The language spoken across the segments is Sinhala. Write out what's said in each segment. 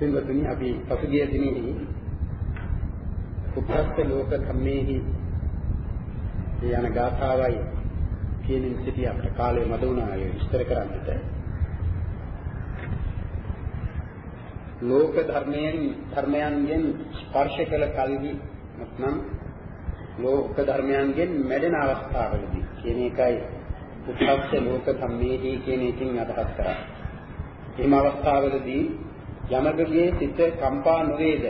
පින්වතුනි අපි පසුගිය දිනෙහි උපස්ත ලෝක ධම්මේහි යන ගාථාවයි කියමින් සිටි අපට කාලය මද වුණා ඒ විස්තර කරන්නට ලෝක ධර්මයෙන් ධර්මයන්ගෙන් ස්පර්ශ කළ කල්හි නැත්නම් ලෝක ධර්මයන්ගෙන් මැඩෙන අවස්ථාවලදී කියන එකයි උත්පත්ති ලෝක ධම්මේහි කියන එකකින් අදහස් කරන්නේ. එහෙම අවස්ථාවලදී යමකගේ සිත කම්පා නොවේද?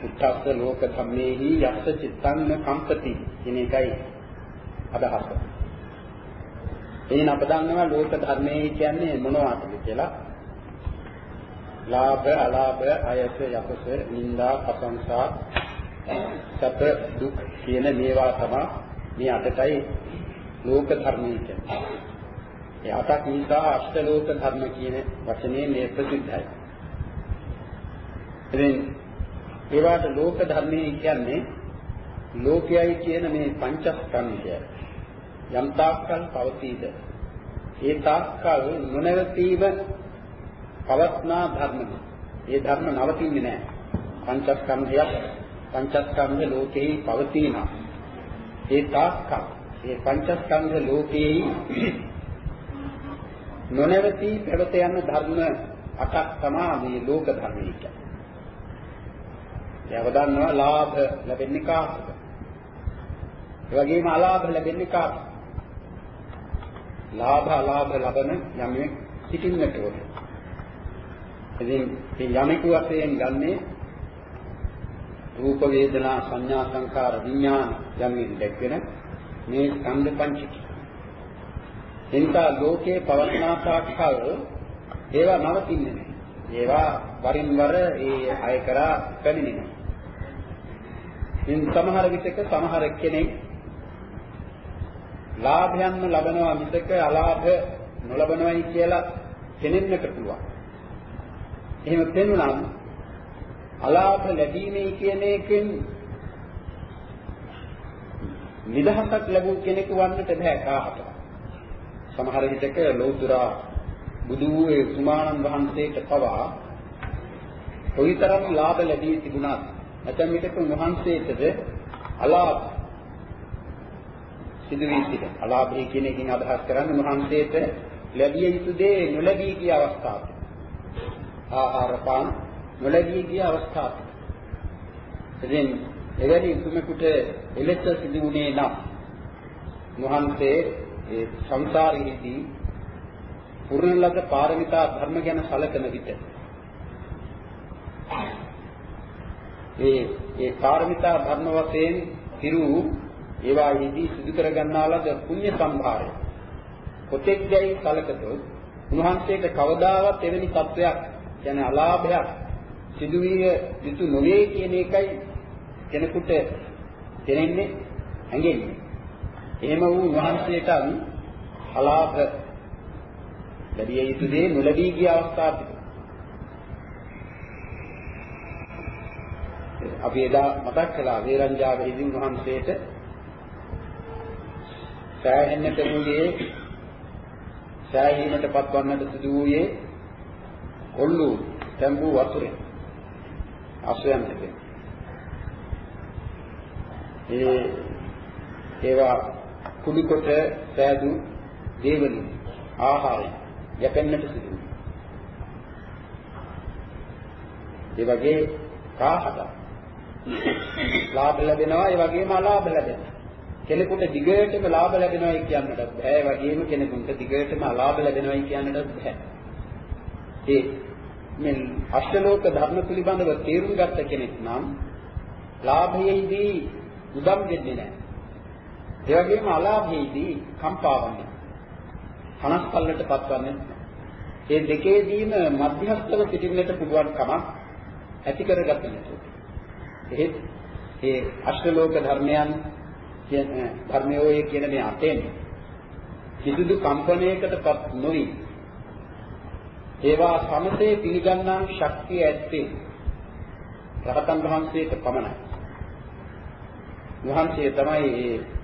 උත්පත්ති ලෝක ධම්මේහි යස්ස චිත්තං කම්පති කියන එකයි අදහස. එයින් අප දන්නවා ලෝක ධර්මයේ කියන්නේ මොනවද කියලා. ලාභ අලාභ අයස යපස නිന്ദා ප්‍රශංසා සැප දුක් කියන මේවා තමයි මේ අටටයි ලෝක ධර්මයේ කියන්නේ. ඒ අටක් නිසා අෂ්ටලෝක ධර්ම කියන වචනේ මේ ප්‍රසිද්ධයි. ඉතින් ඒවට ලෝක ධර්මයේ කියන්නේ ලෝකයයි කියන මේ පංචස්කන්ධය යම් තාක්කල් පවතීද ඒ තාක්කල් නොනවතීව පවත්නා ධර්ම. ඒ ධර්ම නවතින්නේ නැහැ. පංචස්කන්ධයක් පංචස්කන්ධ ලෝකේ පවතිනවා. ඒ තාක්කල් ඒ පංචස්කන්ධ ලෝකේ නොනවති පැවත යන ධර්ම අටක් තමයි මේ ලෝක ධර්මය කියන්නේ. ඒව දන්නවා ලාභ ලැබෙන්නේ කාටද? ඒ වගේම අලාභ ලැබෙන්නේ කාටද? ලාභ අලාභ ලබන යමෙක් සිටින්නට ඕනේ. ඉතින් මේ යමෙකු වශයෙන් ගන්නේ රූප වේදනා සංඥා සංකාර විඥාන යමින් දැක්වෙන මේ ස්කන්ධ පංචකය. එනිසා ලෝකේ පවත්නා තාක්කල් ඒවා නවතින්නේ නැහැ. ඒවා වරින් වර ඒ අය කරා පැමිණෙනවා. ඉන් සමහර විටක සමහර කෙනෙක් ලාභයන්ම ලබනවා මිසක අලාභ නොලබනවයි කියලා කෙනෙන්නට පුළුවන්. එහෙම පෙනුනම් අලාභ ලැබීමේ කියන එකෙන් නිදහසක් ලැබුව කෙනෙකු වන්නට බෑ කාහට. සමහර විටක ලෝතුරා බුදු වූ සුමානන් වහන්සේට පවා කොයිතරම් ලාභ ලැබී තිබුණත් නැත්නම් විටක වහන්සේටද අලාභ සිදු වී සිට අලාභය කියන එකෙන් අදහස් කරන්නේ වහන්සේට ලැබිය යුතු දේ නොලැබී ගිය අවස්ථාව. ආහාර පාන නොලැබී ගිය අවස්ථාව. ඉතින් එවැනි තුමෙකුට එලෙස සිදු වුණේ නම් වහන්සේ ඒ සංසාරයේදී පුරණ ලද පාරමිතා ධර්ම ගැන සැලකන විට ඒ ඒ පාරමිතා ධර්ම වශයෙන් පිරු ඒවාෙහිදී සිදු කර ගන්නා ලද පුණ්‍ය සම්භාරය කොතෙක් දැයි සැලකතොත් උන්වහන්සේට කවදාවත් එවැනි තත්වයක් කියන්නේ අලාභයක් සිදුවිය යුතු නොවේ කියන එකයි කෙනෙකුට දැනෙන්නේ හැඟෙන්නේ. එහෙම වූ වහන්සේට අලාභ ලැබිය යුතු දේ නොලැබී ගිය අවස්ථා අපි එදා මතක් කළා වේරංජා වෙහිදින් වහන්සේට සෑහෙන්නට වූයේ සෑහීමට පත්වන්නට සිදු වූයේ ඔල්ලු තැඹු වතුරේ අසයන්ට ඒ ඒවා කුඩු කොට සෑදු දේවලු ආහාරය යැපෙන්නට සිදු ඒ වගේ කාහද ලාභ ලැබෙනවා ඒ වගේම අලාභ ලැබෙනවා. කෙනෙකුට දිගටම ලාභ ලැබෙනවයි කියන්නට බෑ. වගේම කෙනෙකුට දිගටම අලාභ ලැබෙනවයි කියන්නට බෑ. ඒ මේ අෂ්ටලෝක ධර්ම පිළිබඳව තේරුම් ගත්ත කෙනෙක් නම් ලාභයේදී උදම් දෙන්නේ නැහැ. ඒ වගේම අලාභයේදී කම්පාවන්නේ. කනස්කල්ලට පත්වන්නේ ඒ දෙකේදීම මධ්‍යස්ථව සිටින්නට පුළුවන් කමක් ඇති කරගත යුතුයි. එහෙත් ඒ අෂ්ටලෝක ධර්මයන් කියන ධර්මයෝය කියන මේ අතෙන් කිසිදු කම්පණයකටපත් නොවි ඒවා සමතේ පිළිගන්නා ශක්තිය ඇත්තේ රහතන් වහන්සේට පමණයි. වහන්සේ තමයි මේ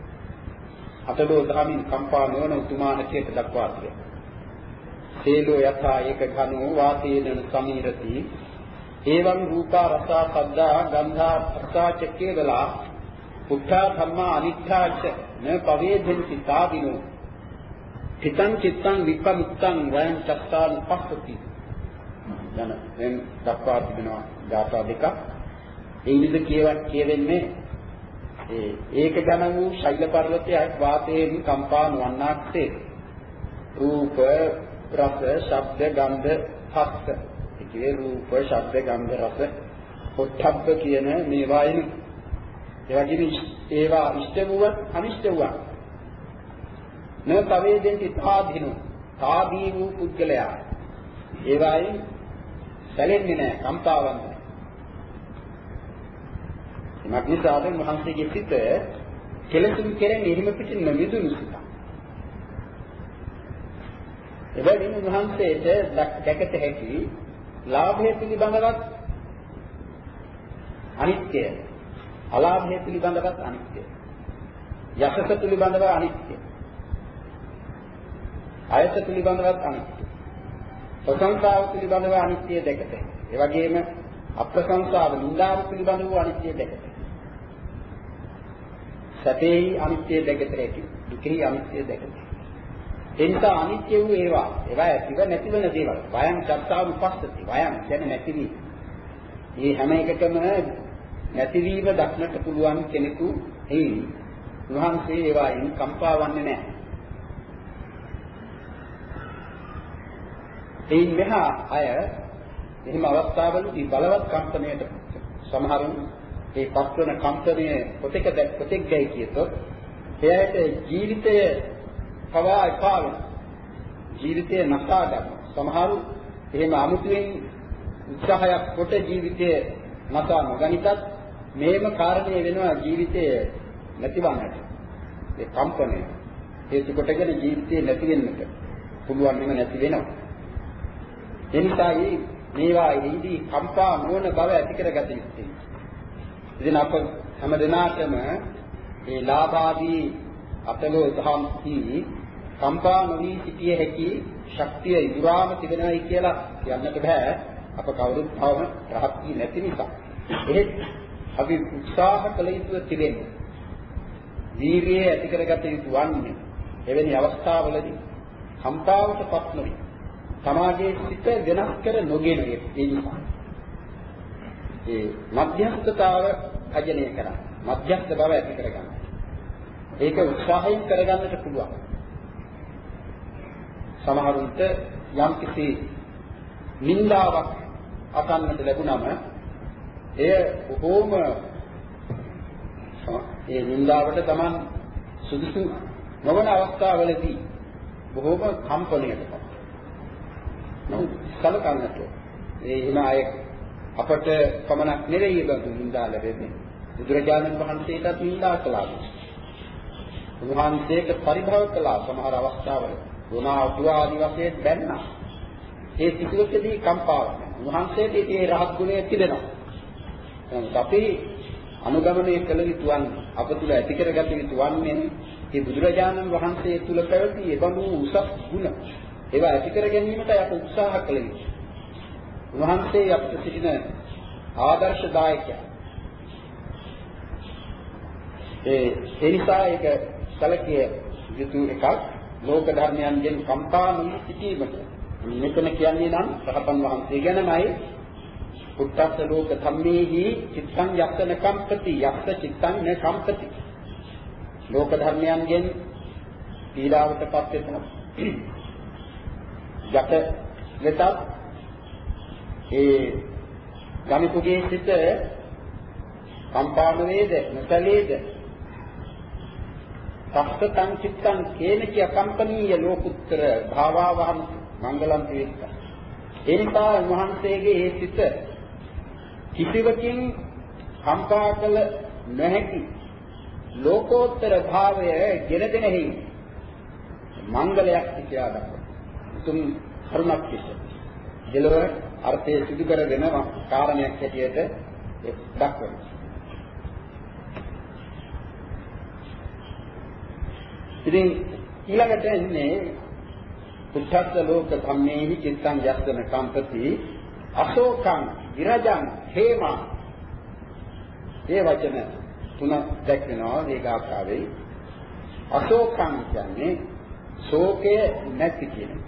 අතලෝ ධාමින් කම්පා නොවන උතුමා හැටියට දක්වා තියෙන්නේ. සේලෝ යථා ඒක ඝනෝ වාතේන සමීරති. එවං රූපා රසා සද්දා ගන්ධා රසා චක්කේවලා පුත්තා ධම්මා අනිත්‍යාච න පවේදෙන්ති තාදිනෝ හිතං චිත්තං විපමුක්තං වයං චත්තාන පස්සති. යන මෙන් දක්වා තිබෙනවා ධාතා දෙකක්. ඒ විදිහ කියවත් කියවෙන්නේ ඒ ඒක ඝන වූ ශෛල පර්වතයක් වාතයෙන් කම්පා නොවන්නාක්සේ රූප රස ශබ්ද ගන්ධ හස්ත. ඉතිේ රූප ශබ්ද ගන්ධ රස පොට්ටබ්බ කියන මේවායින්. ඒ වගේම ඒවා ඉෂ්ට වුවත් අනිෂ්ට වුවත් න පවේදෙන්ති තාදීනු තාදී වූ පුද්ගලයා. ඒවායින් සැලෙන්නේ නැහැ කම්පාවන්නේ එමත් නිසාද මහන්සියගේ සිත කෙලසුන් කෙරෙන් එහිම පිටින් නොමිදුණු සිත. එබැවින් උන්වහන්සේට දැකත හැකි ලාභය පිළිබඳවත් අනිත්‍ය අලාභය පිළිබඳවත් අනිත්‍ය යසස පිළිබඳව අනිත්‍ය අයස පිළිබඳවත් අනිත්‍ය ප්‍රශංසාව පිළිබඳව අනිත්‍ය දැකත ඒ වගේම අප්‍රශංසාව නින්දාව පිළිබඳව අනිත්‍ය දැකත සැපේහි අනිත්‍ය දැකත හැකි දුකෙහි අනිත්‍ය දැකත ඒ නිසා අනිත්‍ය වූ ඒවා ඒවා ඇතිව නැති වෙන දේවල්. වයං චත්තාව උපස්සති. වයං කියන්නේ නැතිවීම. මේ හැම එකකම නැතිවීම දක්නට පුළුවන් කෙනෙකු එයි උන්වහන්සේ ඒවායින් කම්පා වන්නේ නැහැ. එයින් මෙහා අය එහෙම අවස්ථාවලදී බලවත් කම්පණයට සමහරුන් ඒ පස්වන කම්පණය කොතෙක් කොතෙක් ගැයි කියතොත් එයාට ජීවිතය පවා එපා වෙන ජීවිතය නසා ගන්න. සමහරු එහෙම අමුතුවෙන් උත්සාහයක් කොට ජීවිතය නසා නොගනිතත් මේම කාරණේ වෙනවා ජීවිතය නැතිවන්නට. ඒ කම්පණය. හේතු කොටගෙන ජීවිතේ නැති වෙන්නට පුළුවන් වෙන නැති වෙනවා. එනිසා මේවා එහිදී කම්පා නොවන බව ඇති කරගත යුතුයි ඉතින් අප හැම දිනාටම මේ ලාභාදී අතලෝ දහම්හි කම්පා නොවි සිටිය හැකි ශක්තිය ඉදුරාම තිබෙනයි කියලා කියන්නට බෑ. අප කවුරුත් තවම රහත් වී නැති නිසා. එහෙත් අපි උත්සාහ කළ යුතු තිබෙන්නේ වීරිය ඇති කරගත යුතු වන්නේ එවැනි අවස්ථාවලදී කම්පාවටපත් නොවි. සමාජයේ සිට වෙනස් කර නොගෙන ඒ නිසා. ඒ මධ්‍යස්ථතාව අජනය කරා. මධ්‍යස්ථ බව ඇති කරගන්න. ඒක උත්සාහයෙන් කරගන්නට පුළුවන්. සමහරුන්ට යම් කිසි නින්දාවක් අසන්නට ලැබුණම එය බොහෝම ඒ නින්දාවට Taman සුදුසු නොවන අවස්ථාවලදී බොහෝම කම්පණයටපත්. නමුත් සලකන්නට ඒ හිම අය අපට පමණක් නෙවෙයි බඳු නින්දා ලැබෙන්නේ. බුදුරජාණන් වහන්සේටත් නින්දා කළා. උන්වහන්සේට පරිභව කළා සමහර අවස්ථාවල. ගුණා අතුවා ආදි වශයෙන් බැන්නා. ඒ සිතුවකදී කම්පාවක්. උන්වහන්සේට ඒ රහත් ගුණය තිබෙනවා. නමුත් අපි අනුගමනය කළ යුතු වන්නේ අප තුල ඇති කරගත යුතු වන්නේ මේ බුදුරජාණන් වහන්සේ තුල පැවති ඒ බඳු උසස් ගුණ. ඒවා ඇති කර ගැනීමට අප උත්සාහ කළ යුතුයි. උන්වහන්සේ අපට සිටින ආදර්ශදායකයා. ඒ ඒ නිසා ඒක සැලකිය යුතු එකක් ලෝක ධර්මයන්ගෙන් කම්පා නොවී සිටීමට. මෙතන කියන්නේ නම් රහතන් වහන්සේ ගැනමයි පුත්තස්ස ලෝක ධම්මේහි චිත්තං යක්තන කම්පති යක්ත චිත්තං න කම්පති. ලෝක ධර්මයන්ගෙන් පීඩාවටපත් වෙනවා. යට වෙතත් ඒ ගමිතුගේ සිට කම්පාන වේද නොසලේද සක්තං චිත්තං කේනච කම්පනීය ලෝකුත්තර භාවාවහම් මංගලම් පිවිත්ත ඒ නිසා මහන්සේගේ ඒ සිට කිසිවකින් කම්පා කළ නොහැකි ලෝකෝත්තර භාවය ගෙන දෙනෙහි මංගලයක් කියලා දක්වනවා. උතුම් කරුණක් කිව්වා. දෙලොව අර්ථය සිදු කරගෙන කාරණයක් හැටියට දක්වනවා. ඉතින් ඊළඟට එන්නේ පුත්තස්ස ලෝක ධම්මේහි චිත්තං යස්සන කම්පති අශෝකං විරජං හේමා ඒ වචන තුන දැක්වෙනවා මේ ගාථාවේ අශෝකං කියන්නේ ශෝකය නැති කියන එක.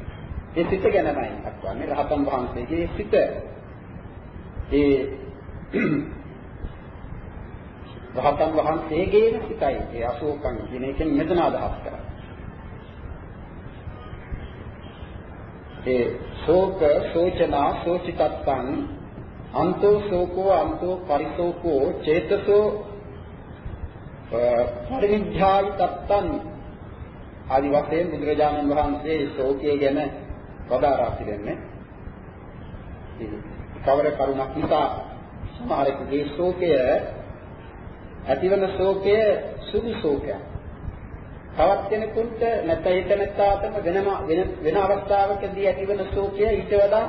ඒ සිත ගැනමයි අත්වන්නේ රහතන් වහන්සේගේ සිත. ඒ රහතන් වහන්සේගේම සිතයි ඒ අශෝකං කියන එකෙන් මෙතන අදහස් කරන්නේ. ඒ ශෝක සෝචනා සෝචිතත්තං අන්තෝ ශෝකෝ අන්තෝ පරිශෝකෝ චේතසෝ පරිවිඥායි තත්තං ආදි වශයෙන් බුදුරජාණන් වහන්සේ ශෝකය ගැන වදාරා පිළිෙන්නේ කවර කරුණක් නිසා සමහරෙකුගේ ශෝකය ඇතිවන ශෝකය සුදු ශෝකයක් තවත් කෙනෙකුට නැත්නම් ඒක නැත්තාටම වෙනම වෙන වෙන අවස්ථාවකදී ඇතිවන ශෝකය ඊට වඩා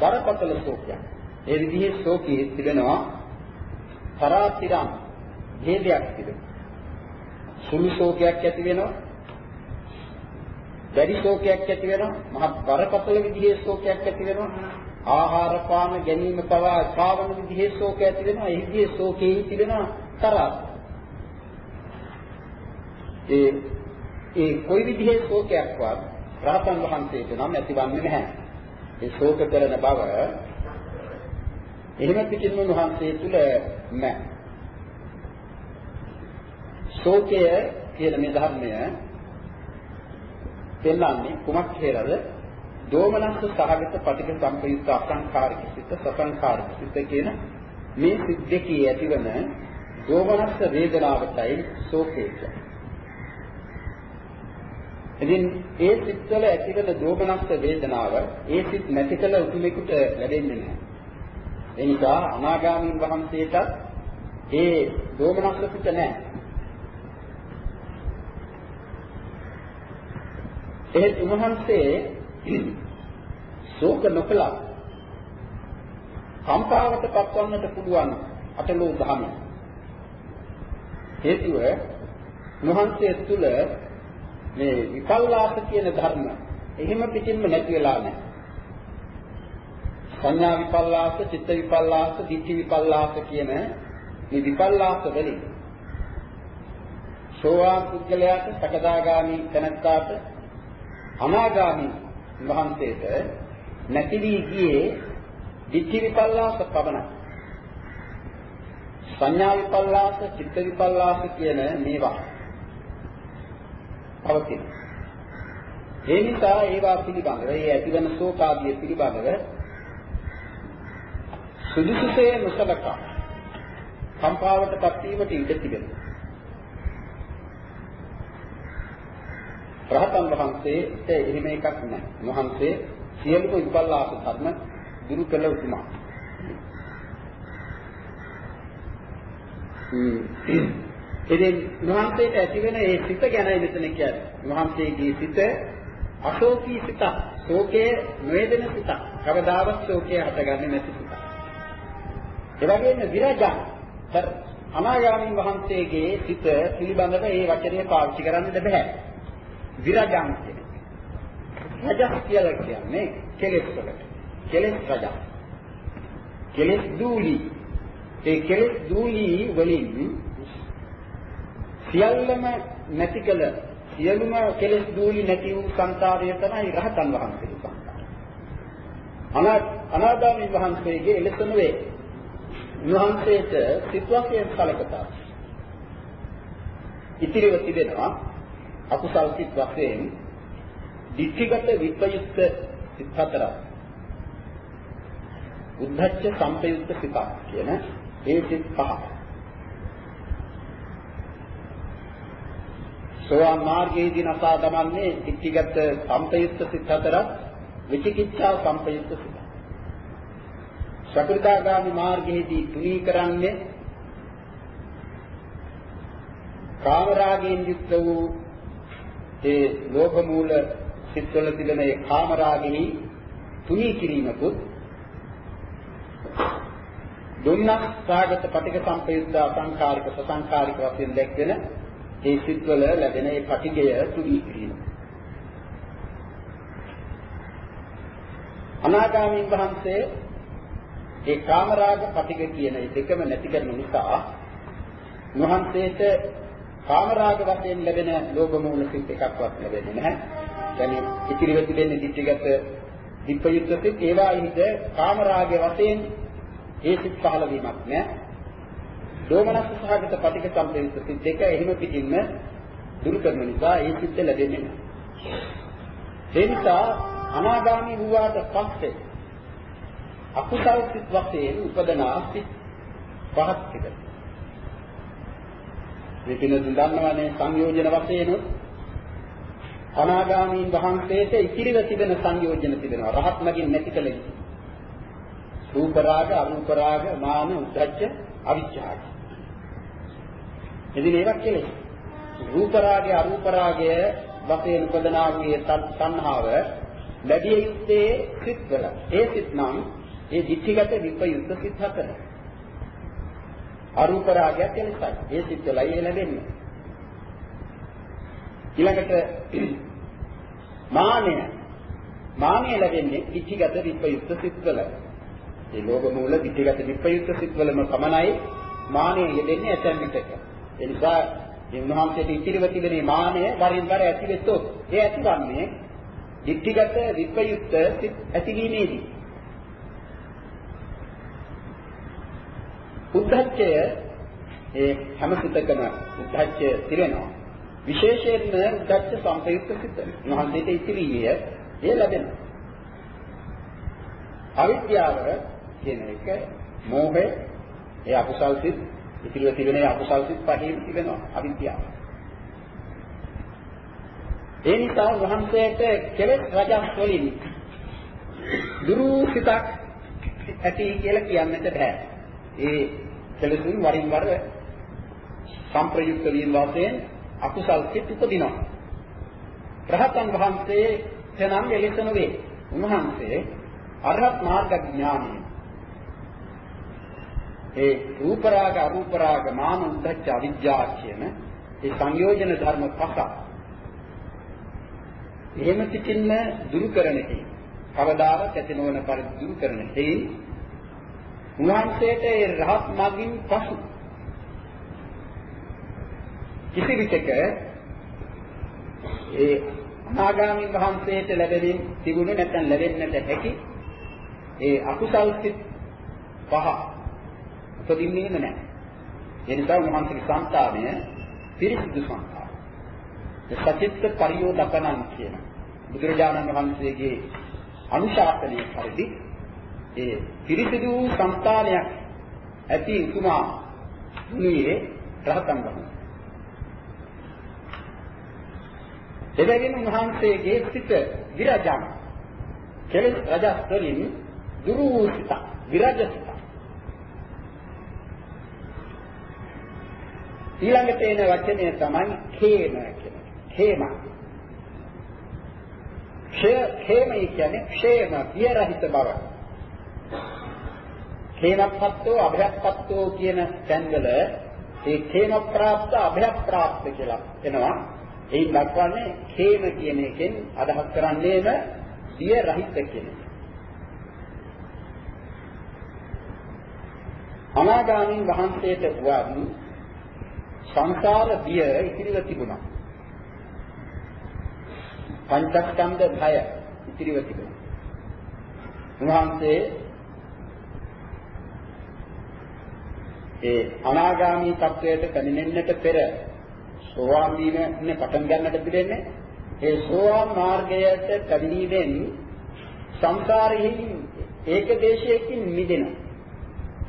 බරපතල ශෝකයක්. ඒ විදිහේ ශෝකයේ තිබෙනවා තරාතිරම් ભેදයක් තිබෙනවා. සුළු ශෝකයක් ඇති වෙනවා. දැඩි ශෝකයක් ඇති වෙනවා. මහත් බරපතල විදිහේ ශෝකයක් ඇති වෙනවා. ආහාර පාන ගැනීම පවා පාවන විදිහේ ශෝකයක් ඇති වෙනවා. ඒ විදිහේ ශෝකයේ තිබෙනවා තරාතිරම් ඒ ඒ කොයි විදිහේ ශෝකයක්වත් රහතන් වහන්සේට නම් ඇතිවන්නේ නැහැ. ඒ ශෝක කරන බව එහෙම පිටින්ම වහන්සේ තුල නැහැ. ශෝකය කියන මේ ධර්මය පෙන්වන්නේ කුමක් කියලාද? දෝමනස්ස සහගත පටික සම්පයුක්ත අසංඛාරික සිත සසංඛාරික සිත කියන මේ සිත් දෙකේ ඇතිවන දෝමනස්ස වේදනාවටයි ශෝකය කියන්නේ. ඉතින් ඒ සිත්වල ඇතිවන දෝමනස්ස වේදනාව ඒ සිත් නැති කළ උතුමෙකුට ලැබෙන්නේ නැහැ. ඒ නිසා අනාගාමීන් වහන්සේට ඒ දෝමනස්ස සිත් නැහැ. එහෙත් උන්වහන්සේ ශෝක නොකළා. කම්පාවට පත්වන්නට පුළුවන් අටලෝ දහම. හේතුව උන්වහන්සේ තුළ මේ විපල්ලාස කියන ධර්ම එහෙම පිටින්ම නැති වෙලා නැහැ. සංඥා විපල්ලාස, චිත්ත විපල්ලාස, දිට්ඨි විපල්ලාස කියන මේ විපල්ලාස වලින් සෝවාන් පුද්ගලයාට සකදාගාමි තැනැත්තාට අනාගාමි වහන්සේට නැති වී ගියේ දිට්ඨි විපල්ලාස පවණයි. සංඥා විපල්ලාස, චිත්ත විපල්ලාස කියන මේවා පවතින. ඒ නිසා ඒවා පිළිබඳව ඒ ඇතිවන ශෝකාදිය පිළිබඳව සුදුසුසේ නොසලකා කම්පාවටපත් වීමට ඉඩ තිබෙනවා. රහතන් වහන්සේට එහෙම එකක් නැහැ. වහන්සේ සියලුම විපල්ලාස ධර්ම දුරු කළ උතුමා. ඉතින් මහන්සේට ඇතිවෙන ඒ සිත ගැනයි මෙතන කියන්නේ. මහන්සේගේ සිත අශෝකී සිත, ශෝකයේ නොයදෙන සිත. කවදාවත් ශෝකයේ හටගන්නේ නැති සිත. ඒ වගේම විරජං අනාගාමී වහන්සේගේ සිත පිළිබඳව මේ වචනය පාවිච්චි කරන්න බෑ. විරජං කියන්නේ. රජස් කියලා කියන්නේ කෙලෙස් වලට. කෙලෙස් රජ. කෙලෙස් දූලි. ඒ කෙලෙස් දූලි වලින් සියල්ලම නැති කළ සියලුම කෙලෙස් දූලි නැති වූ සංකාරය තමයි රහතන් වහන්සේගේ සංකාරය. අනාගාමී වහන්සේගේ එලෙස නෙවේ. උන්වහන්සේට සිත්වකයෙන් කලකතා. ඉතිරිව තිබෙනවා අකුසල් සිත් වශයෙන් ditthිගත විප්‍රයුක්ත සිත් හතරක්. උද්ධච්ච සංපයුක්ත සිතක් කියන ඒ සිත් පහ. සෝවාන් මාර්ගයේදී නසා දමන්නේ ඉක්තිගත සම්පයුක්ත සිත් හතරක් විචිකිච්ඡා සම්පයුක්ත සිත. සකෘදාගාමි මාර්ගයේදී තුනී කරන්නේ කාමරාගයෙන් යුක්ත වූ ඒ ලෝභ මූල සිත්වල තිබෙන ඒ කාමරාගෙහි තුනී කිරීමකුත් දුන්නක් සාගත පටික සම්පයුක්ත අසංකාරික සසංකාරික වශයෙන් දැක්වෙන ඒ සිත්වල ලැබෙන ඒ පටිගය තුනී කිරීම. අනාගාමීන් වහන්සේ ඒ කාමරාග පටික කියන මේ දෙකම නැති කරන නිසා උන්වහන්සේට කාමරාග වශයෙන් ලැබෙන ලෝභ මූල සිත් එකක්වත් ලැබෙන්නේ නැහැ. يعني ඉතිරිව තිබෙන්නේ ditthිගත විප්‍රයුක්ත සිත් ඒවා ඉහිද කාමරාගයේ වශයෙන් ඒ සිත් පහළ වීමක් නැහැ. දෝමනස් සහගත පටික සම්පේත සිත් දෙක එහෙම පිටින්ම දුරු කරන නිසා ඒ සිත් ලැබෙන්නේ නැහැ. ඒ නිසා අනාගාමී වූාට පස්සේ අකුසල් සිත් වශයෙන් උපදනා සිත් පහක් තිබෙනවා. මේ පින දන්නවනේ සංයෝජන වශයෙන් අනාගාමීන් වහන්සේට ඉතිරිව තිබෙන සංයෝජන තිබෙනවා. රහත් මගින් නැති කල යුතු. රූප රාග, අරූප රාග, මාන, උද්ධච්ච, අවිච්ඡාග. එදින ඒවා කෙලෙස්. රූප රාගය, අරූප රාගය වශයෙන් උපදනා වූ තණ්හාව ලැබිය යුත්තේ සිත්වල. ඒ සිත් නම් ඒ ධිට්ඨිගත විපයුක්ත සිත් හතර. අරූප රාගයක් කෙලසයි. ඒ සිත්වලයි ඒ ලැබෙන්නේ. ඊළඟට මානය මානය ලැබෙන්නේ ධිට්ඨිගත විපයුක්ත සිත්වල. ඒ ලෝභ මූල ධිට්ඨිගත විපයුක්ත සිත්වලම පමණයි මානය යෙදෙන්නේ ඇතැම් විටක. ඒ නිසා මේ උන්වහන්සේට ඉතිරිව තිබෙන මානය වරින් වර ඇති වෙතොත් ඒ ඇතිවන්නේ ධිට්ඨිගත විපයුක්ත සිත් ඇතිවීමේදී. උද්ධච්චය ඒ හැම සිතකම උද්ධච්චය තිරෙනවා. විශේෂයෙන්ම උද්ධච්ච සංපයුක්ත සිත. උන්වහන්සේට ඉතිරිය ඒ ලැබෙනවා. අවිද්‍යාව කියන එක මෝහය ඒ අකුසල් සිත් ඉතිරිව තිබෙන අකුසල් සිත් පහේම තිබෙනවා අවිද්‍යාව. ඒ නිසා වහන්සේට කෙලෙස් රජස් වලින් දුරු සිතක් ඇති කියලා කියන්නට බෑ. ඒ කෙලෙසුන් වරින් වර සංප්‍රයුක්ත වීම වශයෙන් අකුසල් සිත් උපදිනවා. රහතන් වහන්සේ තනම් එලෙස නොවේ. උන්වහන්සේ අරහත් මාර්ග ඥානය ඒ රූප රාග අරූප රාග මාන උද්දච්ච අවිජ්ජා කියන ඒ සංයෝජන ධර්ම පහ එහෙම සිටින්න දුරු කරන හේ කවදාවත් ඇති නොවන පරිදි දුරු කරන හේ උන්වහන්සේට ඒ රහත් මගින් පසු කිසි විටක ඒ අනාගාමී වහන්සේට ලැබෙමින් තිබුණේ නැත්නම් ලැබෙන්නට හැකි ඒ අකුසල් සිත් පහ උපදින්නේම නැහැ. ඒ නිසා උන්වහන්සේගේ సంతානය පිරිසිදු සංකාර. ඒ සචිත්ත පරියෝදපණං කියන බුදුරජාණන් වහන්සේගේ අනුශාසනය පරිදි ඒ පිරිසිදු సంతානයක් ඇති උතුමා දුනියේ රහතන් වහන්සේ. එබැවින් උන්වහන්සේගේ සිත විරජාන කෙලෙස් රජස්තරින් දුරු සිත විරජසිත ඊළඟට එන වචනය තමයි khේම කියන. khේම. ක්ෂය khේමයි කියන්නේ ක්ෂේම පියරහිත බව. Khේමපත්තෝ අභයපත්තෝ කියන තැන්වල ඒ khේම ප්‍රාප්ත අභයප්‍රාප්ත කියලා එනවා. එයින් දක්වන්නේ khේම කියන එකෙන් අදහස් කරන්නේම සිය රහිත කියන එක. අනාගාමී වහන්සේට වුවන් සංසාර බිය ඉතිරිව තිබුණා. පංචස්කන්ධ භය ඉතිරිව තිබුණා. උන්වහන්සේ ඒ අනාගාමී තත්වයට පැමිණෙන්නට පෙර සෝවාන් වීමනේ පටන් ගන්නට පිළිෙන්නේ ඒ සෝවාන් මාර්ගයට පැමිණීමෙන් සංසාරෙහි ඒක දේශයකින් මිදෙනවා.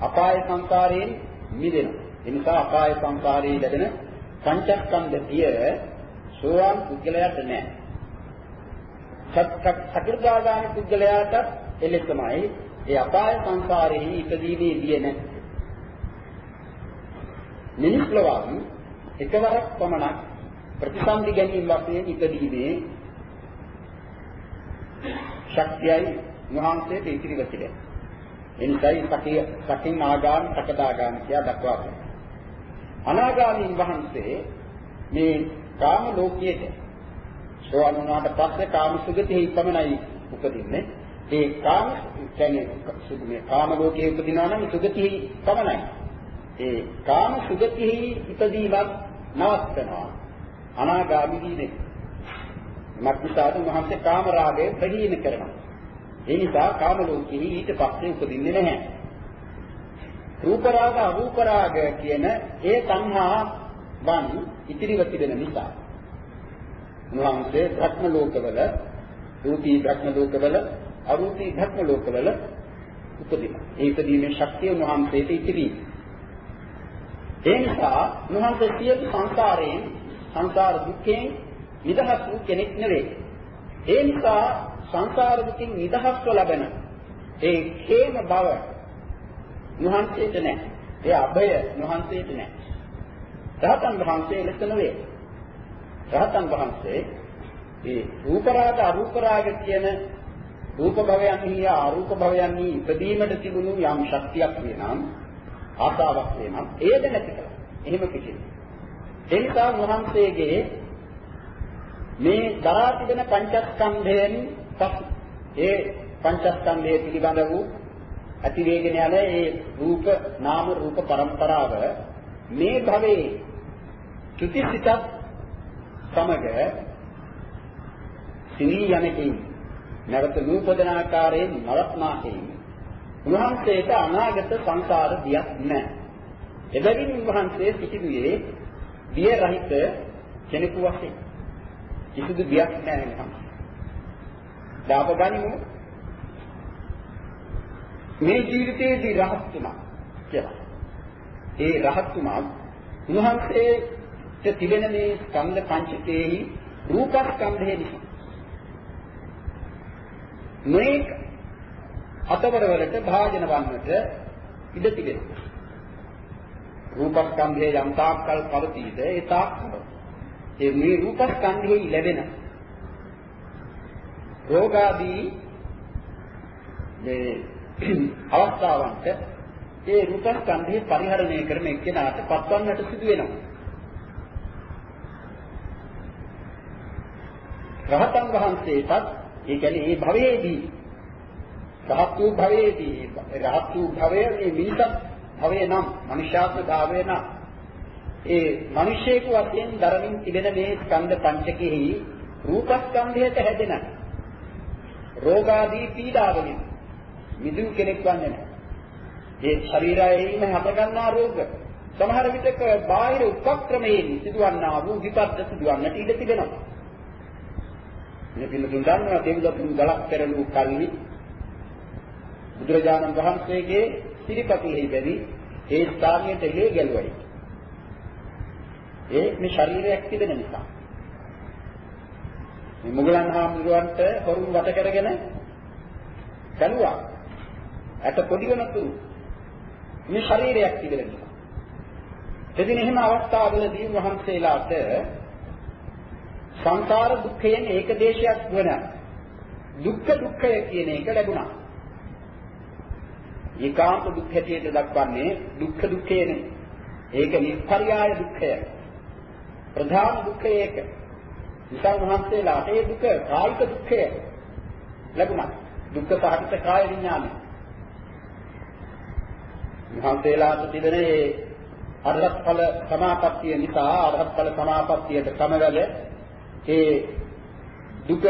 අපාය සංසාරයෙන් මිදෙනවා. ඒ නිසා අපාය සංසාරයේ ලැබෙන පංචස්කන්ධ පිය සෝවාන් පුද්ගලයාට නැහැ. සකෘදාගාමී පුද්ගලයාට එලෙසමයි ඒ අපාය සංසාරයේ ඉපදීමේ දිය නැත්තේ. මිනිස් ලෝකම් එකවරක් පමණක් ප්‍රතිසන්දි ගැනීම වශයෙන් ඉපදීමේ ශක්තියයි මහන්සේට ඉතිරිව තිබෙනවා. එනිසායි සකිය සකින් ආගාම සකදාගාම කියා දක්වා තිබෙනවා. අනාගාමීන් වහන්සේ මේ කාම ලෝකයේට සෝවන් වුණාට පස්සේ කාම සුගතිෙහි පමණයි උපදින්නේ. ඒ කාම කියන්නේ මේ කාම ලෝකයේ උපදිනවා නම් සුගතිහි පමණයි. ඒ කාම සුගතිහි ඉපදීමක් නවත්තනවා. අනාගාමී වීමේ. මක්නිසාද මහන්සේ කාම රාගය ප්‍රහීන කරනවා. ඒ නිසා කාම ලෝකෙහි ඊට පස්සේ උපදින්නේ නැහැ. රූප රාග අරූප රාග කියන ඒ තණ්හා වන් ඉතිරිව තිබෙන නිසා උන්වහන්සේ භක්ම ලෝකවල රූපී භක්ම ලෝකවල අරූපී භක්ම ලෝකවල උපදිනවා. ඒ ඉදීමේ ශක්තිය උන්වහන්සේට ඉතිරි. ඒ නිසා උන්වහන්සේ සියලු සංසාරයෙන් සංසාර දුකෙන් නිදහස් වූ කෙනෙක් නෙවෙයි. ඒ නිසා සංසාර දුකින් නිදහස්ව ලබන ඒ හේම බව නුහන්සේට නැහැ. ඒ අභය නුහන්සේට නැහැ. රහතන් වහන්සේ ලෙස නෙවෙයි. රහතන් වහන්සේ ඒ රූප රාග අරූප රාග කියන රූප භවයන්හි අරූප භවයන්හි ඉදීමට තිබුණු යම් ශක්තියක් වෙනම් ආසාවක් වෙනම් ඒද නැති කළා. එහෙම කිසිම. ඒ නිසා වහන්සේගේ මේ දරා තිබෙන පංචස්කන්ධයෙන් පසු ඒ පංචස්කන්ධයේ පිළිබඳ වූ ඇති වේගෙන යන ඒ රූප නාම රූප પરම්පරාව මේ භවයේ චුතිසිතත් සමග සිනී යනකින් නැවත නූපදන ආකාරයෙන් නවත්නාකෙන් උන්වහන්සේට අනාගත සංසාර දියක් නැහැ. එබැවින් උන්වහන්සේ සිටිදුවේ දිය රහිත කෙනෙකු වශයෙන් කිසිදු දියක් නැහැ නේද? දාප ගනිමු. මේ ජීවිතයේදී රහත් තුමා කියලා. ඒ රහත් තුමා උන්වහන්සේට තිබෙන මේ ස්කන්ධ පංචකයේහි රූපස්කන්ධය නිසා මේක අතවර වලට භාජන වන්නට ඉඩ තිබෙනවා. රූපස්කන්ධයේ යම් තාක්කල් පවතීද ඒ තාක්කල් ඒ මේ රූපස්කන්ධයේ ලැබෙන රෝගාදී මේ අවස්ථාවන්ට ඒ රූපස්කන්ධය පරිහරණය කරන එක්කෙනාට පත්වන්නට සිදු වෙනවා. රහතන් වහන්සේටත් ඒ කියන්නේ මේ භවයේදී රහත් වූ භවයේදී රහත් වූ භවයේ මේ මිනිසත් භවය නම් මනුෂ්‍යාත්ම භාවය නම් ඒ මිනිසෙකු වශයෙන් ධර්මින් තිබෙන මේ ස්කන්ධ පංචකෙහි රූපස්කන්ධයට හැදෙන රෝගාදී පීඩාවලින් මිදුණු කෙනෙක් වන්නේ නැහැ. ඒ ශරීරයෙහිම හටගන්නා රෝග සමහර විටක බාහිර උපක්‍රමයෙන් සිදුවන්නා වූ විපත්ති සිදුවන්නට ඉඩ තිබෙනවා. මේ පිළිතුරු දන්නවා දෙවිදතුන් ගලක් පෙරළු කල්හි බුදුරජාණන් වහන්සේගේ සිරිපතිෙහි බැරි ඒ ස්ථානයට හේ ගැලුවයි. ඒ මේ ශරීරයක් තිබෙන නිසා. මේ මුගලන් හාමුදුරුවන්ට හොරුන් වට කරගෙන බැලුවා. ඇට පොඩි වෙනතුරු මේ ශරීරයක් තිබෙන නිසා. එදින එහෙම අවස්ථාවලදී වහන්සේලාට සංසාර දුක්ඛයෙන් ඒකදේශයක් වන දුක්ඛ දුක්ඛය කියන එක ලැබුණා. ඒකාන්ත දුක් හැටියට දක්වන්නේ දුක්ඛ දුක්ඛයනේ. ඒක නිස්පර්යාය දුක්ඛය. ප්‍රධාන දුක්ඛය ඒක. නිසා මහන්සේලාට ඒ දුක කායික දුක්ඛය ලැබුණා. දුක්ඛ සහගත කාය විඥානය. මහන්සේලාට තිබෙන ඒ අරහත් ඵල සමාපත්තිය නිසා අරහත් ඵල සමාපත්තියට සමවැද ඒ දුක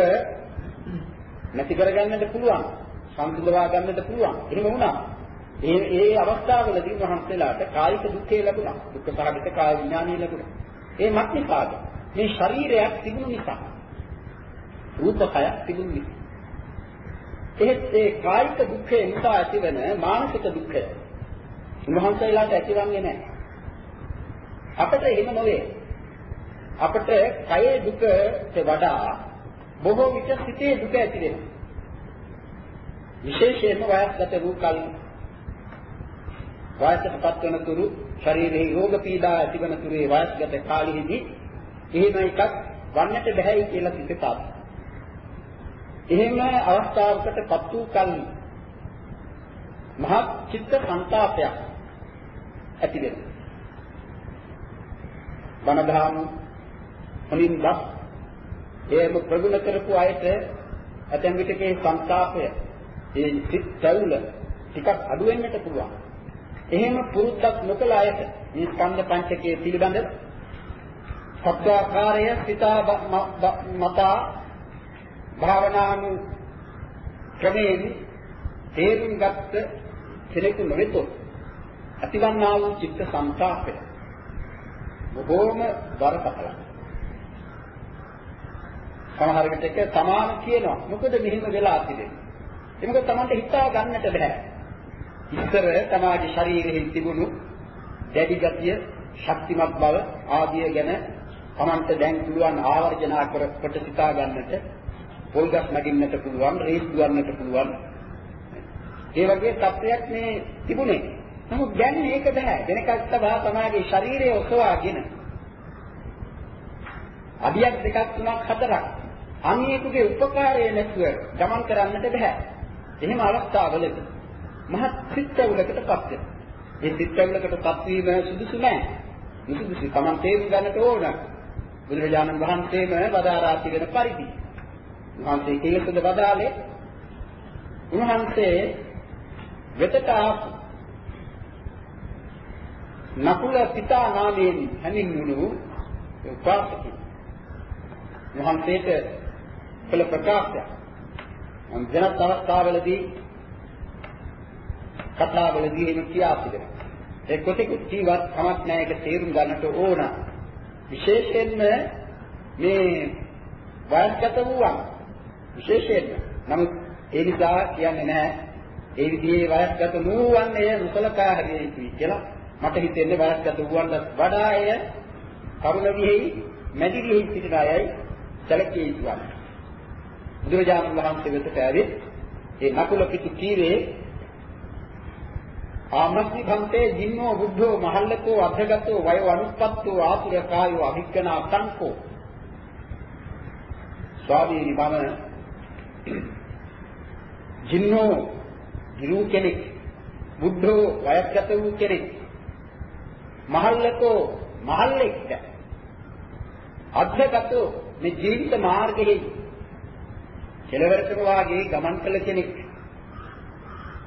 නැති කරගන්නට පුළුවන් සම්පූර්ණවා ගන්නට පුළුවන් එහෙම වුණා ඒ ඒ අවස්ථාවවලදී මහන්සලාට කායික දුක්ඛය ලැබුණා. දුක්ඛ සහගත කාය විඥානය ලැබුණා. ඒ මක්නිසාද මේ ශරීරයක් තිබුණු නිසා. රූපකයක් තිබුණු නිසා. එහෙත් ඒ කායික දුක්ඛය නිසා ඇතිවන මානසික දුක්ඛය උන්වහන්සේලාට ඇතිවන්නේ නැහැ. අපිට එහෙම නොවේ. අපට කයේ දුකට වඩා බොහෝ විට සිතේ දුක ඇති වෙනවා. විශේෂයෙන්ම වයස්ගත වූ කල වයසටපත් වන තුරු ශරීරයේ රෝග පීඩා ඇතිවන තුරු ඒ වයස්ගත කාලෙහිදී එහෙම එකක් වන්නට බැහැයි කියලා සිතපත්. එහෙම අවස්ථාවකටපත් වූ කල මහත් චිත්ත සංතාපයක් ඇති වෙනවා. බණධාම හොඳින් බස් එහෙම ප්‍රගුණ කරපු අයට ඇතැම් විටකේ සංతాපය ඒ සිත් තැවුල ටිකක් අඩු වෙන්නට පුළුවන්. එහෙම පුරුද්දක් නොකළ අයට මේ ස්කන්ධ පංචකයේ පිළිබඳ සත්‍යාකාරය සිතා මතා භාවනානු ක්‍රමයෙන් තේරුම් ගත්ත කෙනෙකු නොවෙතොත් ඇතිවන්නා වූ චිත්ත සංතාපය බොහෝම බරපතලයි. සමහර විටක තමාම කියනවා මොකද මෙහෙම වෙලා තිබෙන්නේ. ඒක මොකද Tamanට හිතා ගන්නට බෑ. ඉස්සර තමාගේ ශරීරයේ තිබුණු දැඩි ගතිය, ශක්තිමත් බව ආදිය ගැන Tamanට දැන් පුළුවන් ආවර්ජනා කර කොට සිතා ගන්නට පොල්ගස් නගින්නට පුළුවන්, රේස් දුවන්නට පුළුවන්. ඒ වගේ තත්ත්වයක් මේ තිබුණේ. නමුත් දැන් මේක බෑ. වෙනකත් තබා තමාගේ ශරීරය ඔසවාගෙන අඩියක් දෙකක් තුනක් හතරක් අනියෙකුගේ උපකාරය නැතුව ගමන් කරන්නට බෑ. එහෙම අවස්ථාවලදී මහත් සිත්වලකටපත් වෙනවා. ඒ සිත්වලකටපත් වීම සුදුසු නෑ. සුදුසු තමන් තේරුම් ගන්නට ඕන. බුදුරජාණන් වහන්සේම වදාරා තිබෙන පරිදි. උන්වහන්සේ කීයකද වදාලේ? උන්වහන්සේ වෙතට ආපු නකුල පිතා නාමයෙන් හැඳින්වුණු උපාසකෙක්. උන්වහන්සේට කළ ප්‍රකාශයක්. මම වෙනත් අවස්ථාවලදී කතාවලදී එහෙම කියා තිබෙනවා. ඒ කොටෙකුත් ජීවත් කමක් නැහැ ඒක තේරුම් ගන්නට ඕන. විශේෂයෙන්ම මේ වයස්ගත වූවන් විශේෂයෙන්ම නමුත් ඒ නිසා කියන්නේ නැහැ ඒ විදිහේ වයස්ගත වූවන් එය මුසලකා හැරිය යුතුයි කියලා මට හිතෙන්නේ වයස්ගත වූවන්ට වඩා එය කරුණ විහෙයි මැදි විහෙයි සිටින අයයි සැලකිය යුතුයි. බුදුරජාණන් වහන්සේ වෙතට ඇවිත් ඒ නකුල පිටු කීවේ ආමස්ති භන්තේ ජින්නෝ බුද්ධෝ මහල්ලකෝ අධගතෝ වය අනුප්පත්තෝ ආතුර කායෝ අභික්කනා සංකෝ. ස්වාමීනි මම ජින්නෝ ගිරු කෙනෙක් බුද්ධෝ වයස්ගත වූ කෙනෙක් මහල්ලකෝ මහල්ලෙක්ද අධගතෝ මේ ජීවිත මාර්ගයේ කෙලවර කරවාගේ ගමන් කළ කෙනෙක්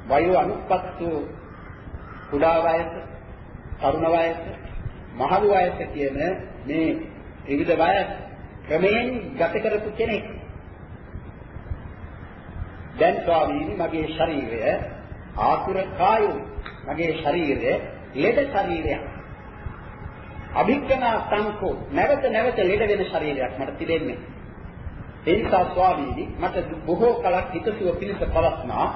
වයෝ අනුප්පත්තෝ කුඩා වයස, තරුණ වයස, මහලු වයස කියන මේ විවිධ වයස් ක්‍රමයෙන් ගත කරපු කෙනෙක්. දැන් ස්වාමීනි මගේ ශරීරය ආතුර කායු මගේ ශරීරය ලෙඩ ශරීරයක්. අභිඥා සංකෝ නැවත නැවත ලෙඩ වෙන ශරීරයක් මට තිබෙන්නේ. ඒ නිසා ස්වාමීනි මට බොහෝ කලක් හිතසුව පිණිස පවත්නා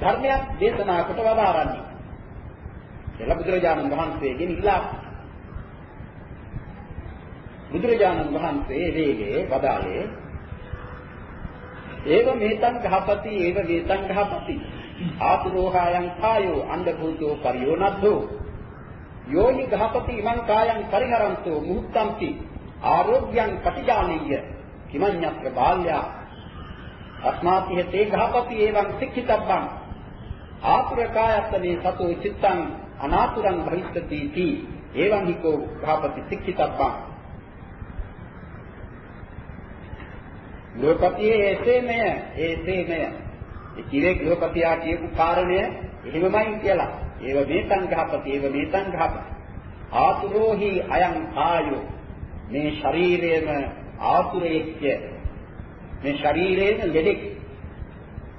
ධර්මයක් දේශනා කොට වදාරන්නේ. කියලා බුදුරජාණන් වහන්සේගෙන් ඉල්ලා බුදුරජාණන් වහන්සේ වේලේ වදාලේ ඒව මේතං ගහපති ඒව මේතං ගහපති. ආතුරෝහායන් කායෝ අන්ධ භූතෝ පරියෝනද්දෝ යෝනි ගහපති ඉමං කායං පරිහරන්තෝ මුහුත්තම්ති. ආරෝග්‍යං පටිජානීය. කිමඤ්ඤත්‍ර බාල්‍යා. අස්මාති හතේ ගහපති එවං සික්ඛිතබ්බං. ආතුර කායත්ත මේ සතෝ චිත්තං අනාතුරං භවිස්සති තී එවං හිකෝ ගහපති සික්ඛිතබ්බං. ගෘහපතියේ එසේමය එසේමය ඒ කිරේ ගෘහපතියා කියපු කාරණය එහෙමමයි කියලා. ඒව මේ සංඝාපති ඒව මේ සංඝාපති ආතුරෝහි අයං ආයෝ. මේ ශරීරයේම ආතුරයේක්ය මේ ශරීරයේම ලෙඩෙක්.